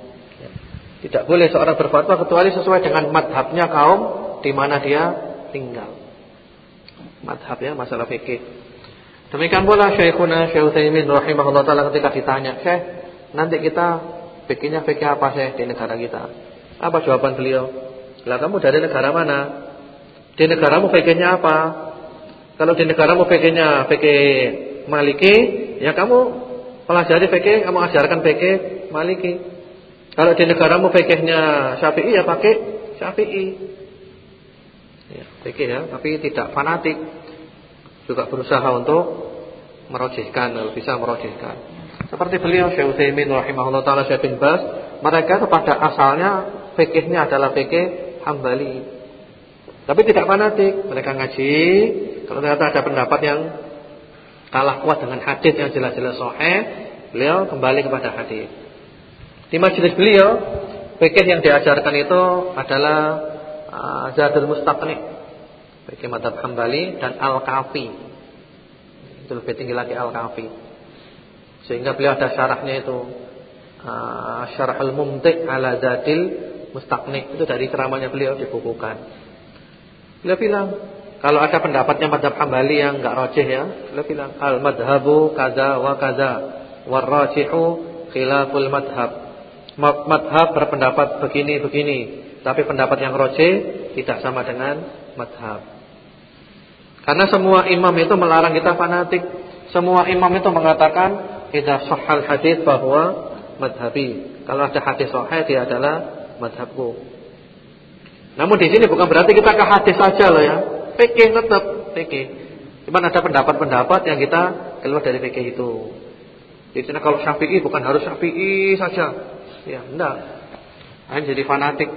Tidak boleh seorang berfatwa kecuali sesuai dengan madhabnya kaum di mana dia tinggal. Madhab ya masalah fikih. Demikian pula Syekhuna Syekh Utsaimin rahimahullah taala ketika ditanya, "Syekh, nanti kita fikihnya fikih apa Syekh di negara kita?" Apa jawaban beliau? "Lah kamu dari negara mana? Di negaramu fikihnya apa?" Kalau di negaramu fikihnya fikih Maliki, ya kamu pelajari fikih, kamu ajarkan fikih Maliki. Kalau di negaramu fikihnya Syafi'i ya pakai Syafi'i. Ya, fikih ya, tapi tidak fanatik. Juga berusaha untuk merojihkan, bisa merojihkan. Seperti beliau Syekh Utsaimin rahimahullah taala Syekh bin Bas, mereka kepada asalnya fikihnya adalah fikih Hambali. Tapi tidak fanatik, mereka ngaji, kalau ternyata ada pendapat yang kalah kuat dengan hadis yang jelas-jelas sahih, beliau kembali kepada hadis. Di majelis beliau, fikih yang diajarkan itu adalah uh, Zadul Mustaqni. Fikih madhab Hambali dan Al-Kafi. Itu lebih tinggi lagi Al-Kafi. Sehingga beliau ada syarahnya itu uh, Syarah Al-Mumti' ala Zadil Mustaqni. Itu dari ceramahnya beliau dibukukan. Beliau bilang, kalau ada pendapatnya madhab Hambali yang enggak rojih ya, beliau bilang al-madhabu kaza wa kaza warrajihu khilaful madhab madhab berpendapat begini-begini, tapi pendapat yang roje tidak sama dengan madhab. Karena semua imam itu melarang kita fanatik. Semua imam itu mengatakan idza sahal hadis bahwa madhabi. Kalau ada hadis sahih dia adalah madhabku. Namun di sini bukan berarti kita ke hadis saja loh ya. Fikih tetap fikih. Cuma ada pendapat-pendapat yang kita keluar dari fikih itu. Di sini kalau Syafi'i bukan harus Syafi'i saja. Ya, enggak. Hanya jadi fanatik.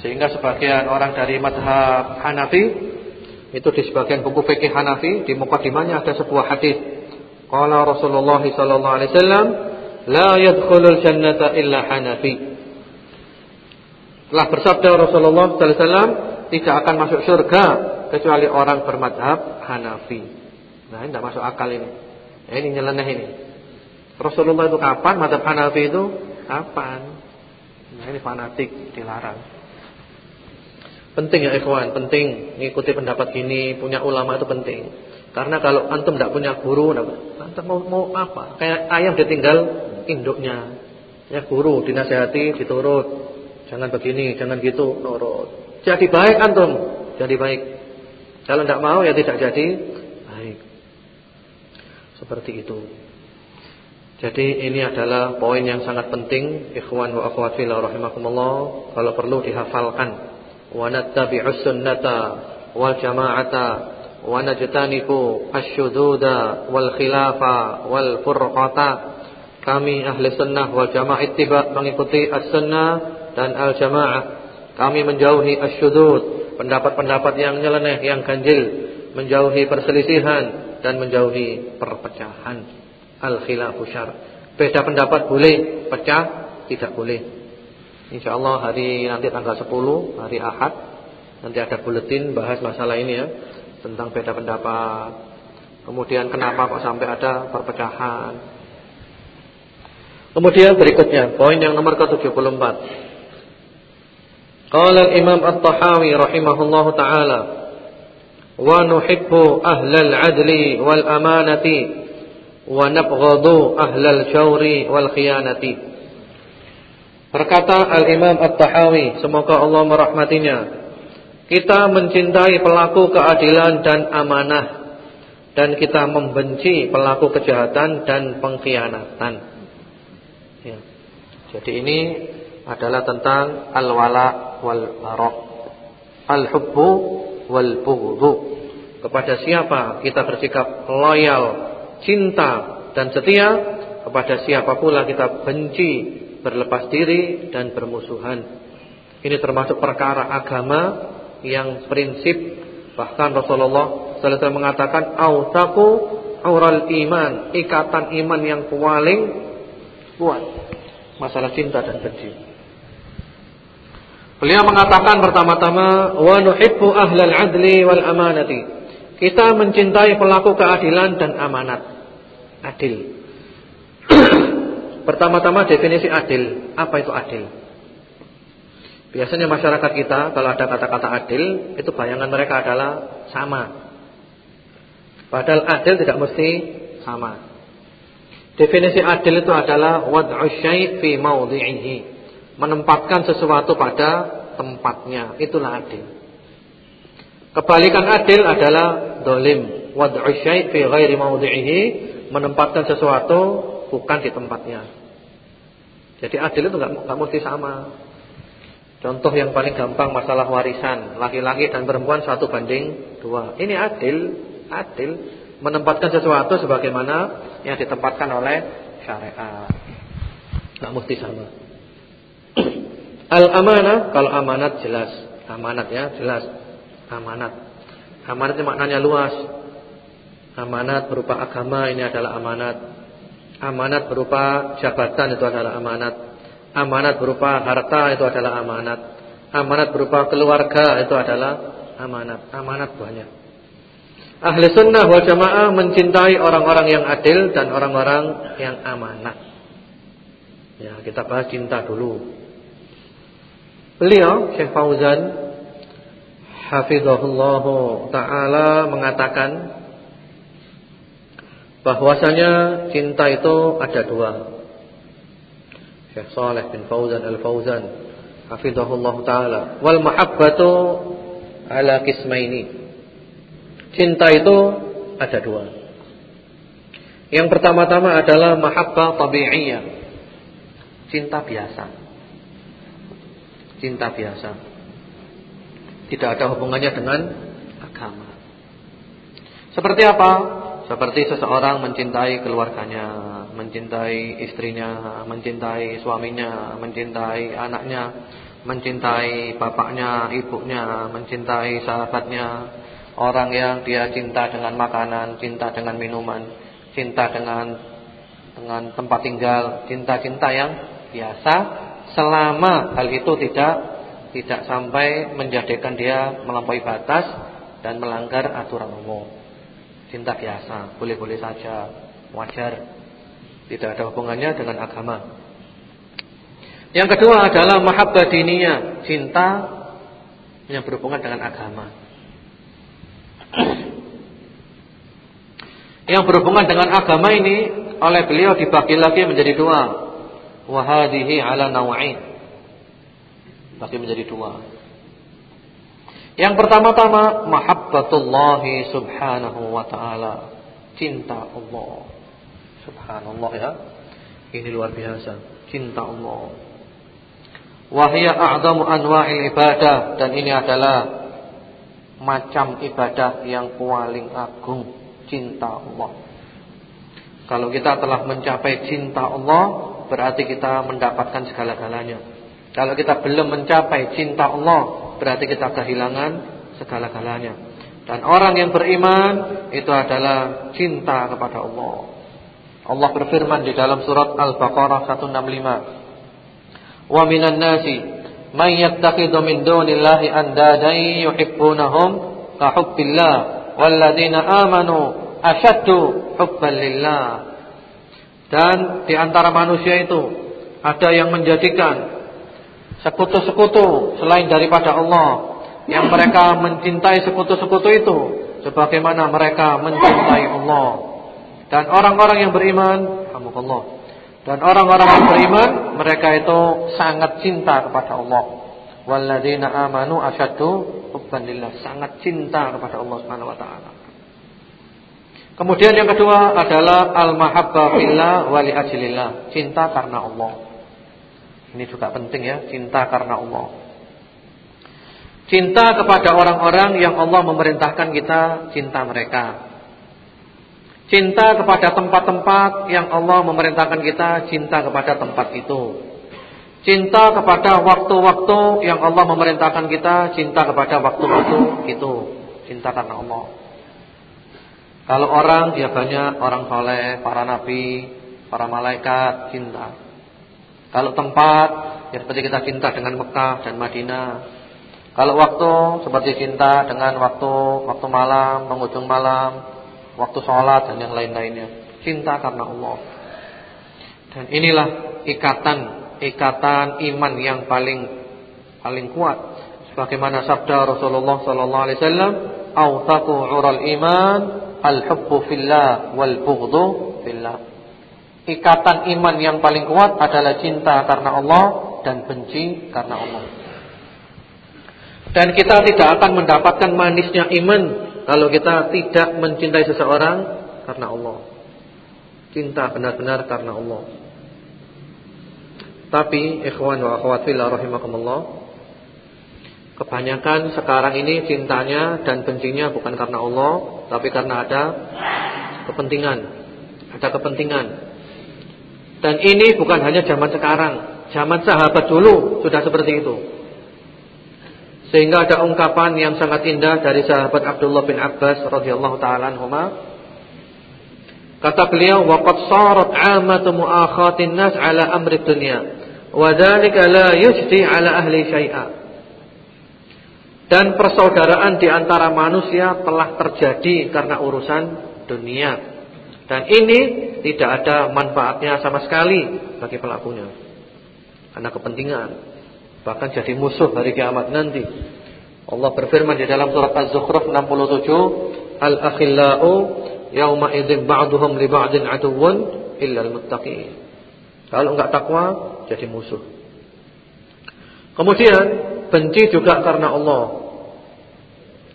Sehingga sebagian orang dari madhab Hanafi itu di sebagian buku fikih Hanafi di mukadimahnya ada sebuah hadis. Qala Rasulullah sallallahu alaihi wasallam, "La yadkhulul jannata illa Hanafi." Telah bersabda Rasulullah sallallahu alaihi wasallam, tidak akan masuk surga kecuali orang bermadhab Hanafi. Nah, ini tidak masuk akal ini. Nah, ini nyeleneh ini. Rasulullah itu kapan madhab Hanafi itu Kapan? Nah ini fanatik dilarang. Penting ya ikhwan, penting mengikuti pendapat gini, punya ulama itu penting. Karena kalau antum tidak punya guru, antum mau, mau apa? Kayak ayam ditinggal induknya. Ya guru dinasehati, diturut. Jangan begini, jangan gitu, nurut. Jadi baik antum, jadi baik. Kalau tidak mau ya tidak jadi baik. Seperti itu. Jadi ini adalah poin yang sangat penting ikhwan wa akhwat fillah rahimakumullah kalau perlu dihafalkan. Wa nattabi'us sunnata wal jama'ata wa najtanibu asyududa wal khilafa wal furqata. Kami ahli sunnah wal jamaah ittiba mengikuti as-sunnah dan al-jamaah. Kami menjauhi asyudud, pendapat-pendapat yang nyeleneh, yang ganjil, menjauhi perselisihan dan menjauhi perpecahan al-khilafu syar. Beda pendapat boleh, pecah tidak boleh. Insyaallah hari nanti tanggal 10 hari Ahad nanti ada buletin bahas masalah ini ya tentang beda pendapat. Kemudian kenapa kok sampai ada perpecahan? Kemudian berikutnya poin yang nomor ke-74. Qala al-Imam At-Tahawi rahimahullahu taala wa nuhibbu ahlal adli wal amanati wa nabghadu ahlal wal khiyanati. Berkata Al-Imam At-Tahawi, semoga Allah merahmatinya. Kita mencintai pelaku keadilan dan amanah dan kita membenci pelaku kejahatan dan pengkhianatan. Ya. Jadi ini adalah tentang al-wala wal bara. Al-hubbu wal bughdhu. Kepada siapa kita bersikap loyal, cinta dan setia, kepada siapa pula kita benci berlepas diri dan bermusuhan. Ini termasuk perkara agama yang prinsip bahkan Rasulullah sallallahu alaihi mengatakan autaku aural iman, ikatan iman yang paling kuat. Masalah cinta dan benci. Beliau mengatakan pertama-tama wa nuhibbu ahlal adli wal amanati. Kita mencintai pelaku keadilan dan amanat. Adil. Pertama-tama definisi adil. Apa itu adil? Biasanya masyarakat kita kalau ada kata-kata adil, itu bayangan mereka adalah sama. Padahal adil tidak mesti sama. Definisi adil itu adalah wad'u syai' fi mawdhi'ihi. Menempatkan sesuatu pada tempatnya. Itulah adil. Kebalikan adil adalah dolim. Wad'u fi ghairi. Menempatkan sesuatu bukan di tempatnya. Jadi adil itu nggak mesti sama. Contoh yang paling gampang masalah warisan, laki-laki dan perempuan satu banding dua. Ini adil, adil menempatkan sesuatu sebagaimana yang ditempatkan oleh syariat. Nggak mesti sama. Al amanah kalau amanat jelas, amanat ya jelas, amanat. Amanat itu maknanya luas. Amanat berupa agama ini adalah amanat. Amanat berupa jabatan itu adalah amanat. Amanat berupa harta itu adalah amanat. Amanat berupa keluarga itu adalah amanat. Amanat banyak. Ahli sunnah wal jamaah mencintai orang-orang yang adil dan orang-orang yang amanat. Ya, kita bahas cinta dulu. Beliau Syekh Fauzan hafizahullah taala mengatakan bahwasanya cinta itu ada dua. Syekh Saleh bin Fauzan Al-Fauzan hafizahullah taala wal mahabbatu ala kismaini. Cinta itu ada dua. Yang pertama-tama adalah mahabbah tabi'iyah. Cinta biasa. Cinta biasa. Tidak ada hubungannya dengan agama. Seperti apa? Seperti seseorang mencintai keluarganya, mencintai istrinya, mencintai suaminya, mencintai anaknya, mencintai bapaknya, ibunya, mencintai sahabatnya, orang yang dia cinta dengan makanan, cinta dengan minuman, cinta dengan dengan tempat tinggal, cinta-cinta yang biasa selama hal itu tidak tidak sampai menjadikan dia melampaui batas dan melanggar aturan umum. Cinta biasa, boleh-boleh saja, wajar. Tidak ada hubungannya dengan agama. Yang kedua adalah mahabbah diniyah, cinta yang berhubungan dengan agama. Yang berhubungan dengan agama ini oleh beliau dibagi lagi menjadi dua. Wahadihi ala nawa'in. Bagi menjadi dua. Yang pertama-tama mahabbatullahi subhanahu wa taala. Cinta Allah. Subhanallah ya. Ini luar biasa. Cinta Allah. Wahia a'zamu anwa'il ibadah dan ini adalah macam ibadah yang paling agung, cinta Allah. Kalau kita telah mencapai cinta Allah, berarti kita mendapatkan segala-galanya. Kalau kita belum mencapai cinta Allah, berarti kita kehilangan segala-galanya. Dan orang yang beriman itu adalah cinta kepada Allah. Allah berfirman di dalam surat Al-Baqarah 165. Wa minan nasi may yattakhidhu min dunillahi andadan yuhibbunahum ka hubbillah walladzina amanu ashaddu hubban lillah. Dan di antara manusia itu ada yang menjadikan sekutu-sekutu selain daripada Allah yang mereka mencintai sekutu-sekutu itu sebagaimana mereka mencintai Allah dan orang-orang yang beriman Allah dan orang-orang yang beriman mereka itu sangat cinta kepada Allah. Walladzina amanu asyaddu hubban sangat cinta kepada Allah Subhanahu wa taala. Kemudian yang kedua adalah al-mahabbah fillah wa li ajlillah, cinta karena Allah. Ini juga penting ya, cinta karena Allah. Cinta kepada orang-orang yang Allah memerintahkan kita cinta mereka. Cinta kepada tempat-tempat yang Allah memerintahkan kita cinta kepada tempat itu. Cinta kepada waktu-waktu yang Allah memerintahkan kita cinta kepada waktu-waktu itu. Cinta karena Allah. Kalau orang dia banyak orang soleh, para nabi, para malaikat cinta. Kalau tempat ya seperti kita cinta dengan Mekah dan Madinah. Kalau waktu seperti cinta dengan waktu waktu malam, penghujung malam, waktu sholat dan yang lain-lainnya. Cinta karena Allah. Dan inilah ikatan ikatan iman yang paling paling kuat. Sebagaimana sabda Rasulullah sallallahu alaihi wasallam, "Autaqu 'ural iman al-hubbu fillah wal bughdhu fillah." Ikatan iman yang paling kuat adalah cinta karena Allah dan benci karena Allah. Dan kita tidak akan mendapatkan manisnya iman kalau kita tidak mencintai seseorang karena Allah. Cinta benar-benar karena Allah. Tapi ikhwan wa akhwat fillah rahimakumullah, kebanyakan sekarang ini cintanya dan bencinya bukan karena Allah, tapi karena ada kepentingan. Ada kepentingan. Dan ini bukan hanya zaman sekarang, zaman sahabat dulu sudah seperti itu. Sehingga ada ungkapan yang sangat indah dari sahabat Abdullah bin Abbas radhiyallahu taala anhuma. Kata beliau, "Waqad sarat 'amatu mu'akhatin nas 'ala amri dunya, wa dzalika la yujdi 'ala ahli syai'a." Dan persaudaraan di antara manusia telah terjadi karena urusan dunia. Dan ini tidak ada manfaatnya sama sekali bagi pelakunya. Karena kepentingan bahkan jadi musuh hari kiamat nanti. Allah berfirman di dalam surat Az-Zukhruf 67, Al-akhillau yauma idzin ba'duhum li ba'din aduwwun illa al-muttaqin. Kalau enggak takwa jadi musuh. Kemudian benci juga karena Allah.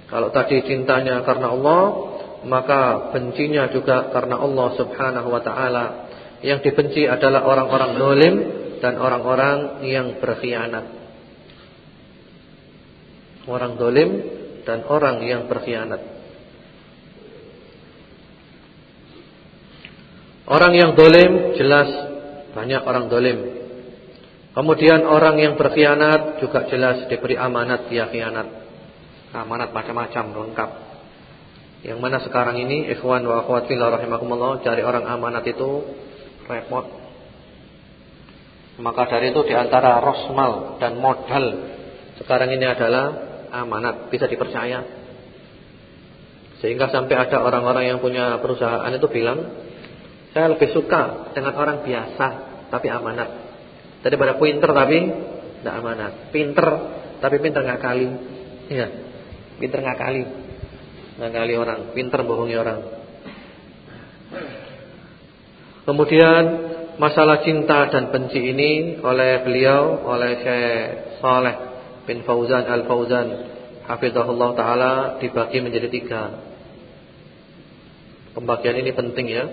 Kalau tadi cintanya karena Allah, maka bencinya juga karena Allah Subhanahu wa taala. Yang dibenci adalah orang-orang dolim dan orang-orang yang berkhianat orang dolim dan orang yang berkhianat. Orang yang dolim jelas banyak orang dolim. Kemudian orang yang berkhianat juga jelas diberi amanat dia khianat. Amanat macam-macam lengkap. Yang mana sekarang ini ikhwan wa akhwat fillah rahimakumullah cari orang amanat itu repot. Maka dari itu di antara rosmal dan modal sekarang ini adalah amanat, bisa dipercaya. Sehingga sampai ada orang-orang yang punya perusahaan itu bilang, saya lebih suka dengan orang biasa tapi amanat. Daripada pinter tapi tidak amanat. Pinter tapi pinter kali, Iya. Pinter kali, nggak kali orang, pinter bohongi orang. Kemudian masalah cinta dan benci ini oleh beliau, oleh Syekh Saleh bin Fauzan Al-Fauzan hafizahullah taala dibagi menjadi tiga. Pembagian ini penting ya.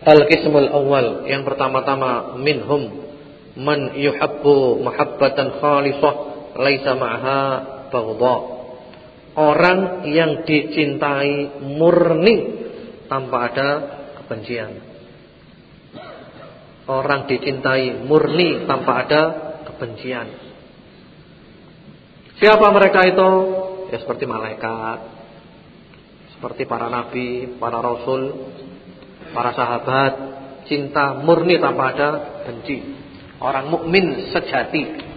Al-qismul awal, yang pertama-tama minhum man yuhabbu mahabbatan khalisah laisa ma'ha baghdha. Orang yang dicintai murni tanpa ada kebencian. Orang dicintai murni tanpa ada kebencian. Siapa mereka itu? Ya seperti malaikat, seperti para nabi, para rasul, para sahabat, cinta murni tanpa ada benci. Orang mukmin sejati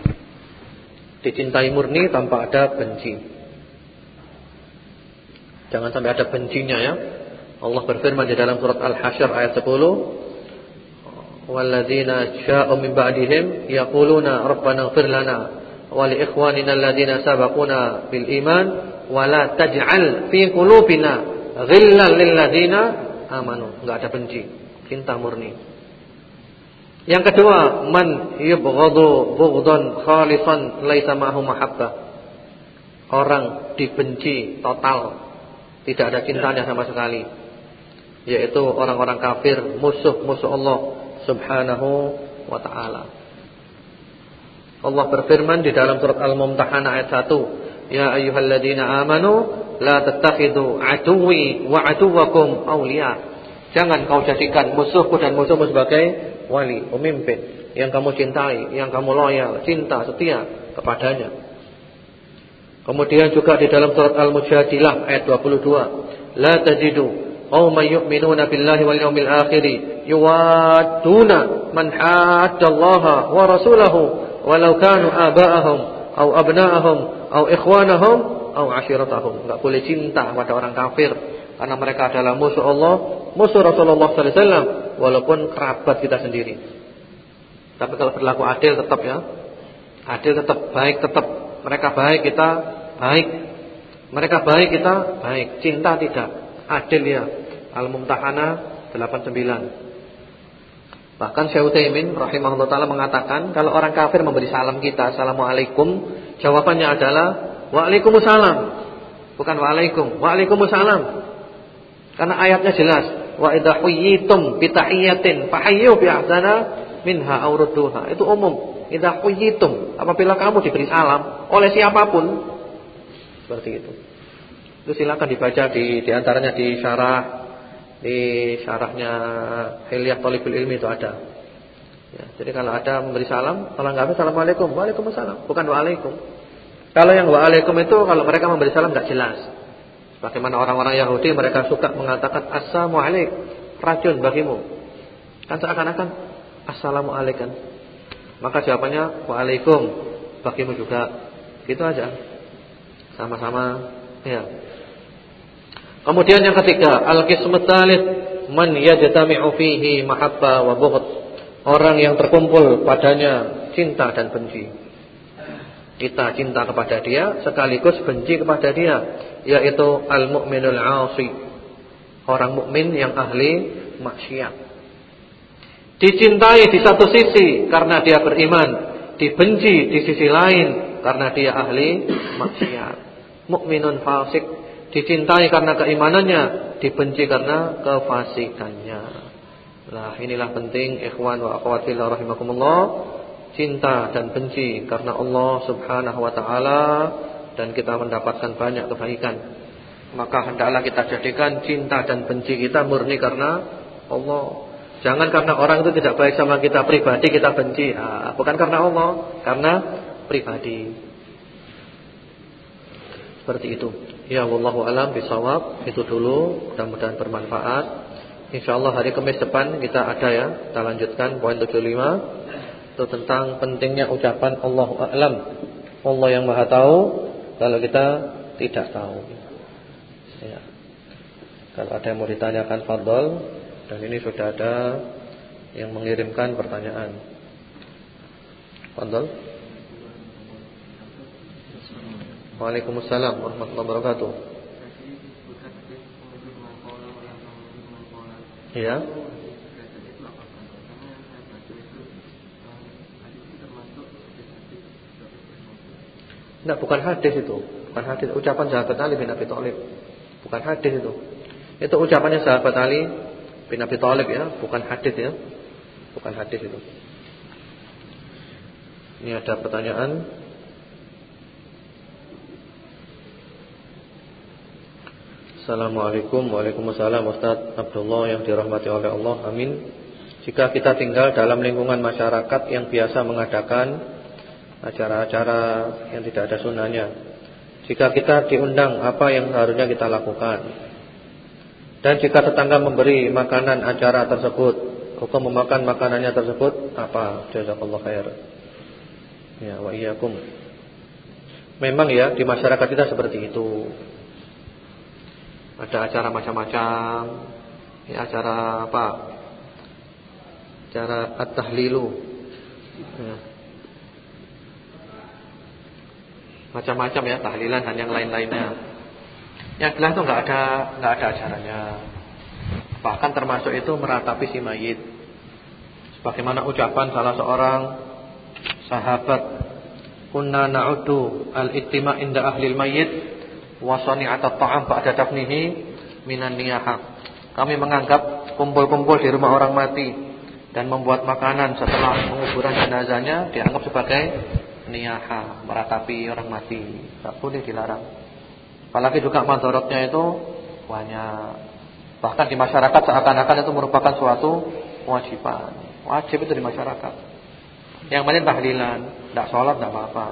dicintai murni tanpa ada benci. Jangan sampai ada bencinya ya. Allah berfirman di dalam surat Al-Hasyr ayat 10, "Walladzina sya'u min ba'dihim yaquluna rabbana ighfir lana wa li ikhwanina alladziina sabaquna bil iman wa la taj'al fi qulubina ghillan lil ladzina amanu. Enggak ada benci, cinta murni. Yang kedua, man yubghadu bughdan khalisan laisa ma'hu mahabbah. Orang dibenci total, tidak ada cintanya sama sekali. Yaitu orang-orang kafir, musuh-musuh Allah Subhanahu wa taala. Allah berfirman di dalam surat Al-Mumtahanah ayat 1, "Ya ayyuhalladzina amanu la tattakhidu aduwwi wa aduwwakum awliya." Jangan kau jadikan musuhku dan musuhmu sebagai wali, pemimpin yang kamu cintai, yang kamu loyal, cinta, setia kepadanya. Kemudian juga di dalam surat Al-Mujadilah ayat 22, la tajidu qauman yu'minuna billahi wal yawmil akhir yuwadduna man haddallaha wa rasulahu walau kanu aba'ahum aw abna'ahum aw ikhwanahum aw ashiratahum. Enggak boleh cinta pada orang kafir karena mereka adalah musuh Allah, musuh Rasulullah sallallahu alaihi wasallam walaupun kerabat kita sendiri. Tapi kalau berlaku adil tetap ya. Adil tetap, baik tetap. Mereka baik, kita baik. Mereka baik, kita baik. Cinta tidak. Adil ya. Al-Mumtahana 89. Bahkan Syekh Utsaimin rahimahullah taala mengatakan kalau orang kafir memberi salam kita, "Assalamualaikum," jawabannya adalah "Waalaikumsalam." Bukan "Waalaikum," "Waalaikumsalam." Karena ayatnya jelas, "Wa idza huyyitum bi tahiyatin bi minha aw rudduha." Itu umum. Idza huyyitum, apabila kamu diberi salam oleh siapa pun seperti itu. Itu silakan dibaca di di antaranya di syarah di syarahnya Hilyah Talibul Ilmi itu ada. Ya, jadi kalau ada memberi salam, kalau enggak Assalamualaikum, Waalaikumsalam, bukan Waalaikum. Kalau yang Waalaikum itu kalau mereka memberi salam enggak jelas. Bagaimana orang-orang Yahudi mereka suka mengatakan Assalamualaikum, racun bagimu. Kan seakan-akan Assalamualaikum. Maka jawabannya Waalaikum bagimu juga. Gitu aja. Sama-sama ya. Kemudian yang ketiga, al-qismut man yajtami'u fihi mahabba wa bughd. Orang yang terkumpul padanya cinta dan benci. Kita cinta kepada dia sekaligus benci kepada dia, yaitu al-mu'minul 'asi. Orang mukmin yang ahli maksiat. Dicintai di satu sisi karena dia beriman, dibenci di sisi lain karena dia ahli maksiat. Mukminun fasik Dicintai karena keimanannya, dibenci karena kefasikannya. Nah, inilah penting ikhwan wa akhwat fillah rahimakumullah, cinta dan benci karena Allah Subhanahu wa taala dan kita mendapatkan banyak kebaikan. Maka hendaklah kita jadikan cinta dan benci kita murni karena Allah. Jangan karena orang itu tidak baik sama kita pribadi kita benci. Nah, bukan karena Allah, karena pribadi. Seperti itu. Ya wallahu alam bisawab Itu dulu mudah-mudahan bermanfaat InsyaAllah hari Kamis depan kita ada ya Kita lanjutkan poin 75 Itu tentang pentingnya ucapan Allah alam Allah yang maha tahu Kalau kita tidak tahu ya. Kalau ada yang mau ditanyakan Fadol Dan ini sudah ada Yang mengirimkan pertanyaan Fadol Waalaikumsalam warahmatullahi wabarakatuh. Ya. Tidak, bukan hadis itu. Bukan hadis. Ucapan sahabat Ali bin Abi Thalib. Bukan hadis itu. Itu ucapannya sahabat Ali bin Abi Thalib ya, bukan hadis ya. Bukan hadis itu. Ini ada pertanyaan Assalamualaikum Waalaikumsalam Ustaz Abdullah yang dirahmati oleh Allah Amin Jika kita tinggal dalam lingkungan masyarakat yang biasa mengadakan Acara-acara yang tidak ada sunnahnya Jika kita diundang apa yang harusnya kita lakukan Dan jika tetangga memberi makanan acara tersebut Hukum memakan makanannya tersebut Apa? Jazakallah khair Ya wa iyyakum Memang ya di masyarakat kita seperti itu ada acara macam-macam. Ya, acara apa? Acara at-tahlilu. Ya. Macam-macam ya tahlilan dan yang lain-lainnya. Yang jelas itu enggak ada enggak ada acaranya. Bahkan termasuk itu meratapi si mayit. Bagaimana ucapan salah seorang sahabat kunna na'uddu al-ittima inda ahli al-mayyit wa sani'at at-ta'am ba'da dafnihi minan niyahah. Kami menganggap kumpul-kumpul di rumah orang mati dan membuat makanan setelah penguburan jenazahnya dianggap sebagai niyaha, meratapi orang mati. Tak boleh dilarang. Apalagi juga mandorotnya itu banyak. Bahkan di masyarakat seakan-akan itu merupakan suatu kewajiban. Wajib itu di masyarakat. Yang penting tahlilan, tidak sholat tidak apa-apa.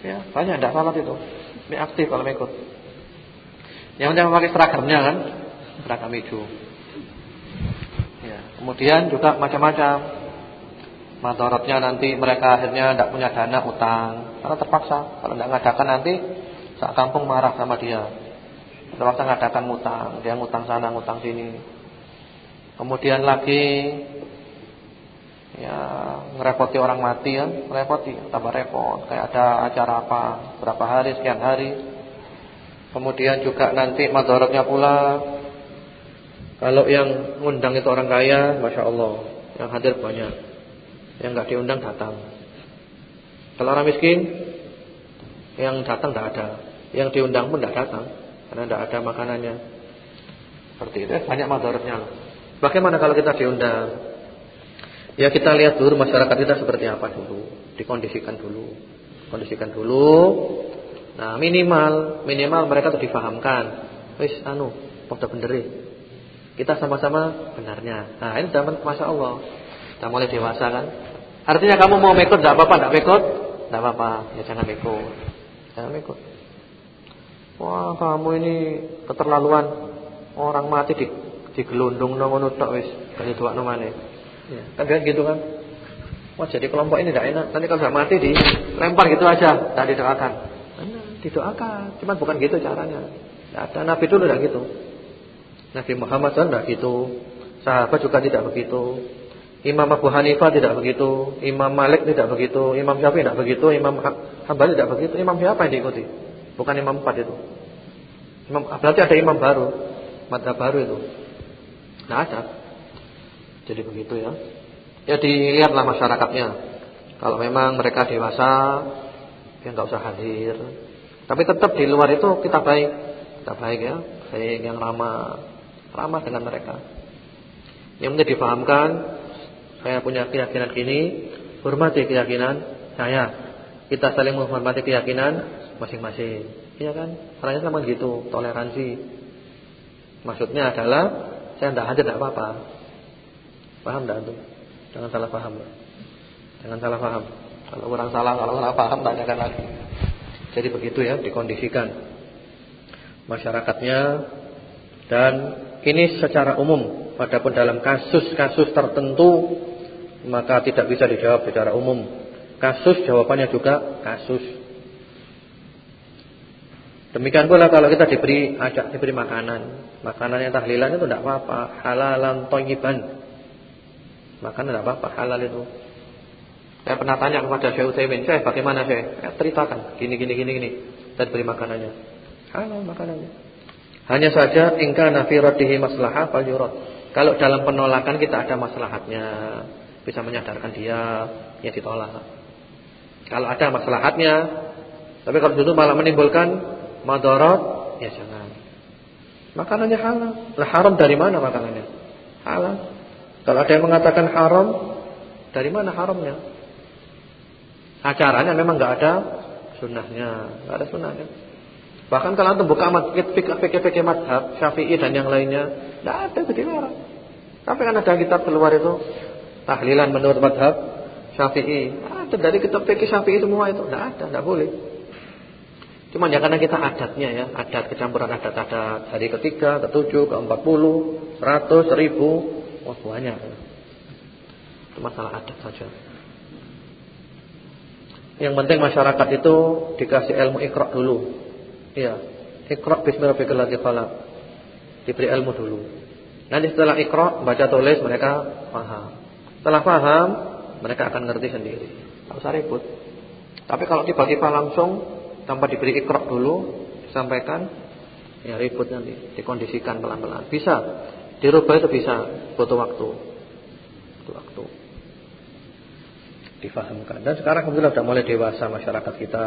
Ya, banyak tidak sholat itu. Ini aktif kalau ikut. Yang penting memakai seragamnya kan, seragam hijau. Ya, kemudian juga macam-macam. Madaratnya nanti mereka akhirnya tidak punya dana utang karena terpaksa. Kalau tidak ngadakan nanti sak kampung marah sama dia. Terpaksa ngadakan utang, dia ngutang sana, ngutang sini. Kemudian lagi ya ngerepoti orang mati kan, merepoti, tambah repot. Kayak ada acara apa, berapa hari, sekian hari. Kemudian juga nanti madaratnya pula kalau yang ngundang itu orang kaya, masya Allah, yang hadir banyak. Yang nggak diundang datang. Kalau orang miskin, yang datang tidak ada, yang diundang pun tidak datang, karena tidak ada makanannya. Seperti itu, banyak madaratnya. Bagaimana kalau kita diundang? Ya kita lihat dulu masyarakat kita seperti apa dulu, dikondisikan dulu, kondisikan dulu. Nah minimal, minimal mereka tuh difahamkan. Wis anu, pada bener Kita sama-sama benarnya. Nah ini zaman masya Allah, kita mulai dewasa kan. Artinya kamu mau mekot tidak apa-apa, tidak mekot, tidak apa-apa. Ya jangan mekot, jangan mekot. Wah kamu ini keterlaluan. Orang mati di digelundung nang ngono tok wis kaya doakno maneh. Ya, kan gitu kan. Wah jadi kelompok ini tidak enak. Nanti kalau sudah mati di lempar gitu aja, tidak didoakan. Nah, didoakan, cuman bukan gitu caranya. Tidak ada Nabi dulu tidak gitu. Nabi Muhammad SAW tidak gitu. Sahabat juga tidak begitu. Imam Abu Hanifah tidak begitu, Imam Malik tidak begitu, Imam Syafi'i tidak begitu, Imam Hambali tidak begitu. Imam siapa yang diikuti? Bukan Imam empat itu. Imam berarti ada imam baru, madhab baru itu. Tidak ada. Jadi begitu ya. Ya dilihatlah masyarakatnya. Kalau memang mereka dewasa, ya nggak usah hadir. Tapi tetap di luar itu kita baik, kita baik ya, baik yang ramah, ramah dengan mereka. Yang penting difahamkan, saya punya keyakinan gini, hormati keyakinan saya. Kita saling menghormati keyakinan masing-masing. Iya kan? Caranya sama gitu, toleransi. Maksudnya adalah saya tidak hadir tidak apa-apa. Paham tidak tuh? Jangan salah paham. Jangan salah paham. Kalau orang salah, kalau orang paham tanyakan lagi. Jadi begitu ya dikondisikan masyarakatnya dan ini secara umum. Adapun dalam kasus-kasus tertentu maka tidak bisa dijawab secara umum. Kasus jawabannya juga kasus. Demikian pula kalau kita diberi ajak diberi makanan, yang tahlilan itu tidak apa-apa, halalan thayyiban. Makanan tidak apa-apa, halal itu. Saya pernah tanya kepada Syekh Utsaimin, "Syekh, bagaimana Syekh?" Ya, ceritakan, gini gini gini gini. Dan beri makanannya. Halal makanannya. Hanya saja ingka nafi raddihi maslahah fal. Kalau dalam penolakan kita ada maslahatnya, bisa menyadarkan dia, ya ditolak. Kalau ada maslahatnya, tapi kalau itu malah menimbulkan madarat, ya jangan. Makanannya halal. Lah haram dari mana makanannya? Halal. Kalau ada yang mengatakan haram, dari mana haramnya? Acaranya memang enggak ada sunnahnya, enggak ada sunnahnya. Bahkan kalau antum buka fikih-fikih madhab Syafi'i dan yang lainnya, enggak ada itu dilarang. Tapi kan ada kitab keluar itu tahlilan menurut madhab Syafi'i. Ada dari kitab fikih Syafi'i semua itu, enggak ada, enggak boleh. Cuma ya karena kita adatnya ya, adat kecampuran adat-adat hari ketiga, ketujuh, ke empat puluh, seratus, seribu, wah banyak. Itu masalah adat saja. Yang penting masyarakat itu dikasih ilmu ikhra dulu. Iya, ikhra bismillahirrahmanirrahim khalaq. Diberi ilmu dulu. Nanti setelah ikhra baca tulis mereka paham. Setelah paham, mereka akan ngerti sendiri. Tak usah ribut. Tapi kalau tiba-tiba langsung tanpa diberi ikrok dulu disampaikan ya ribut nanti dikondisikan pelan-pelan bisa dirubah itu bisa butuh waktu butuh waktu difahamkan. Dan sekarang alhamdulillah sudah mulai dewasa masyarakat kita.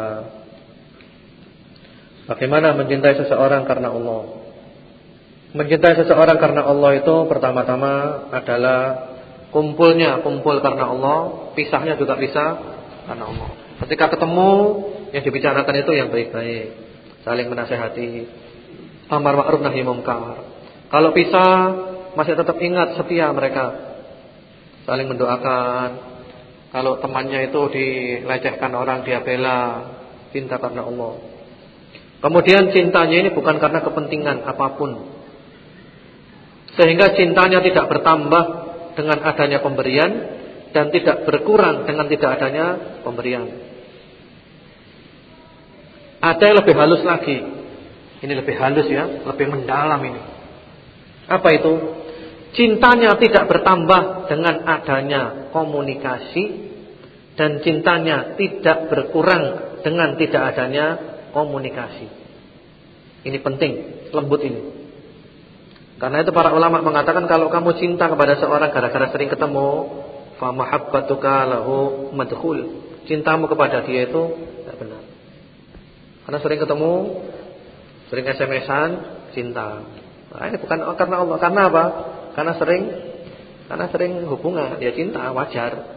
Bagaimana mencintai seseorang karena Allah? Mencintai seseorang karena Allah itu pertama-tama adalah kumpulnya kumpul karena Allah, pisahnya juga pisah karena Allah. Ketika ketemu yang dibicarakan itu yang baik-baik, saling menasehati, amar ma'ruf nahi munkar. Kalau pisah masih tetap ingat setia mereka, saling mendoakan, kalau temannya itu dilecehkan orang dia bela, cinta karena Allah. Kemudian cintanya ini bukan karena kepentingan apa pun. Sehingga cintanya tidak bertambah dengan adanya pemberian dan tidak berkurang dengan tidak adanya pemberian. Ada yang lebih halus lagi. Ini lebih halus ya, lebih mendalam ini. Apa itu? Cintanya tidak bertambah dengan adanya komunikasi dan cintanya tidak berkurang dengan tidak adanya komunikasi. Ini penting, lembut ini. Karena itu para ulama mengatakan kalau kamu cinta kepada seorang gara-gara sering ketemu, fa mahabbatuka lahu madkhul. Cintamu kepada dia itu tidak benar. Karena sering ketemu, sering SMS-an, cinta. Nah, ini bukan karena Allah, karena apa? Karena sering karena sering hubungan, dia cinta wajar.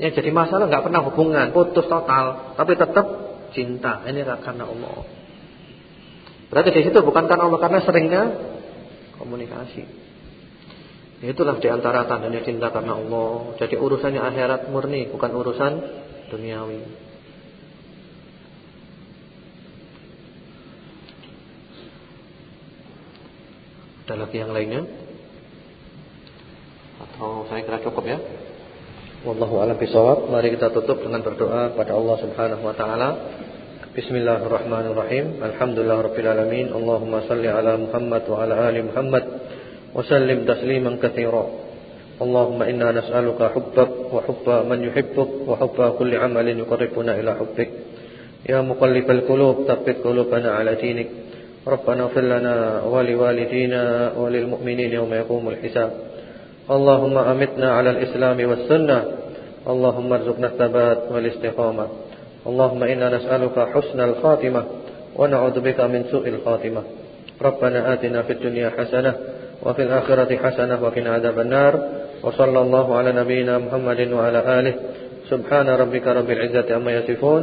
Yang jadi masalah nggak pernah hubungan, putus total, tapi tetap cinta. Ini karena Allah. Berarti di situ bukan karena Allah, karena seringnya komunikasi. Itulah di antara tandanya cinta karena Allah. Jadi urusannya akhirat murni, bukan urusan duniawi. Ada lagi yang lainnya? Oh, saya kira cukup ya. Wallahu a'lam bishawab. Mari kita tutup dengan berdoa pada Allah Subhanahu wa taala. Bismillahirrahmanirrahim. Alhamdulillahirabbil alamin. Allahumma shalli ala Muhammad wa ala ali Muhammad wa sallim tasliman katsira. Allahumma inna nas'aluka hubbak wa hubba man yuhibbuk wa hubba kulli 'amalin yuqarribuna ila hubbik. Ya muqallibal qulub, tsabbit qulubana ala dinik. Wa liwalidina wa lil mu'minina yawma yaqumul hisab. اللهم أمتنا على الإسلام والسنة. اللهم ارزقنا الثبات والاستقامة. اللهم إنا نسألك حسن الخاتمة ونعوذ بك من سوء الخاتمة. ربنا آتنا في الدنيا حسنة وفي الآخرة حسنة وقنا عذاب النار. وصلى الله على نبينا محمد وعلى آله. سبحان ربك رب العزة عما يصفون.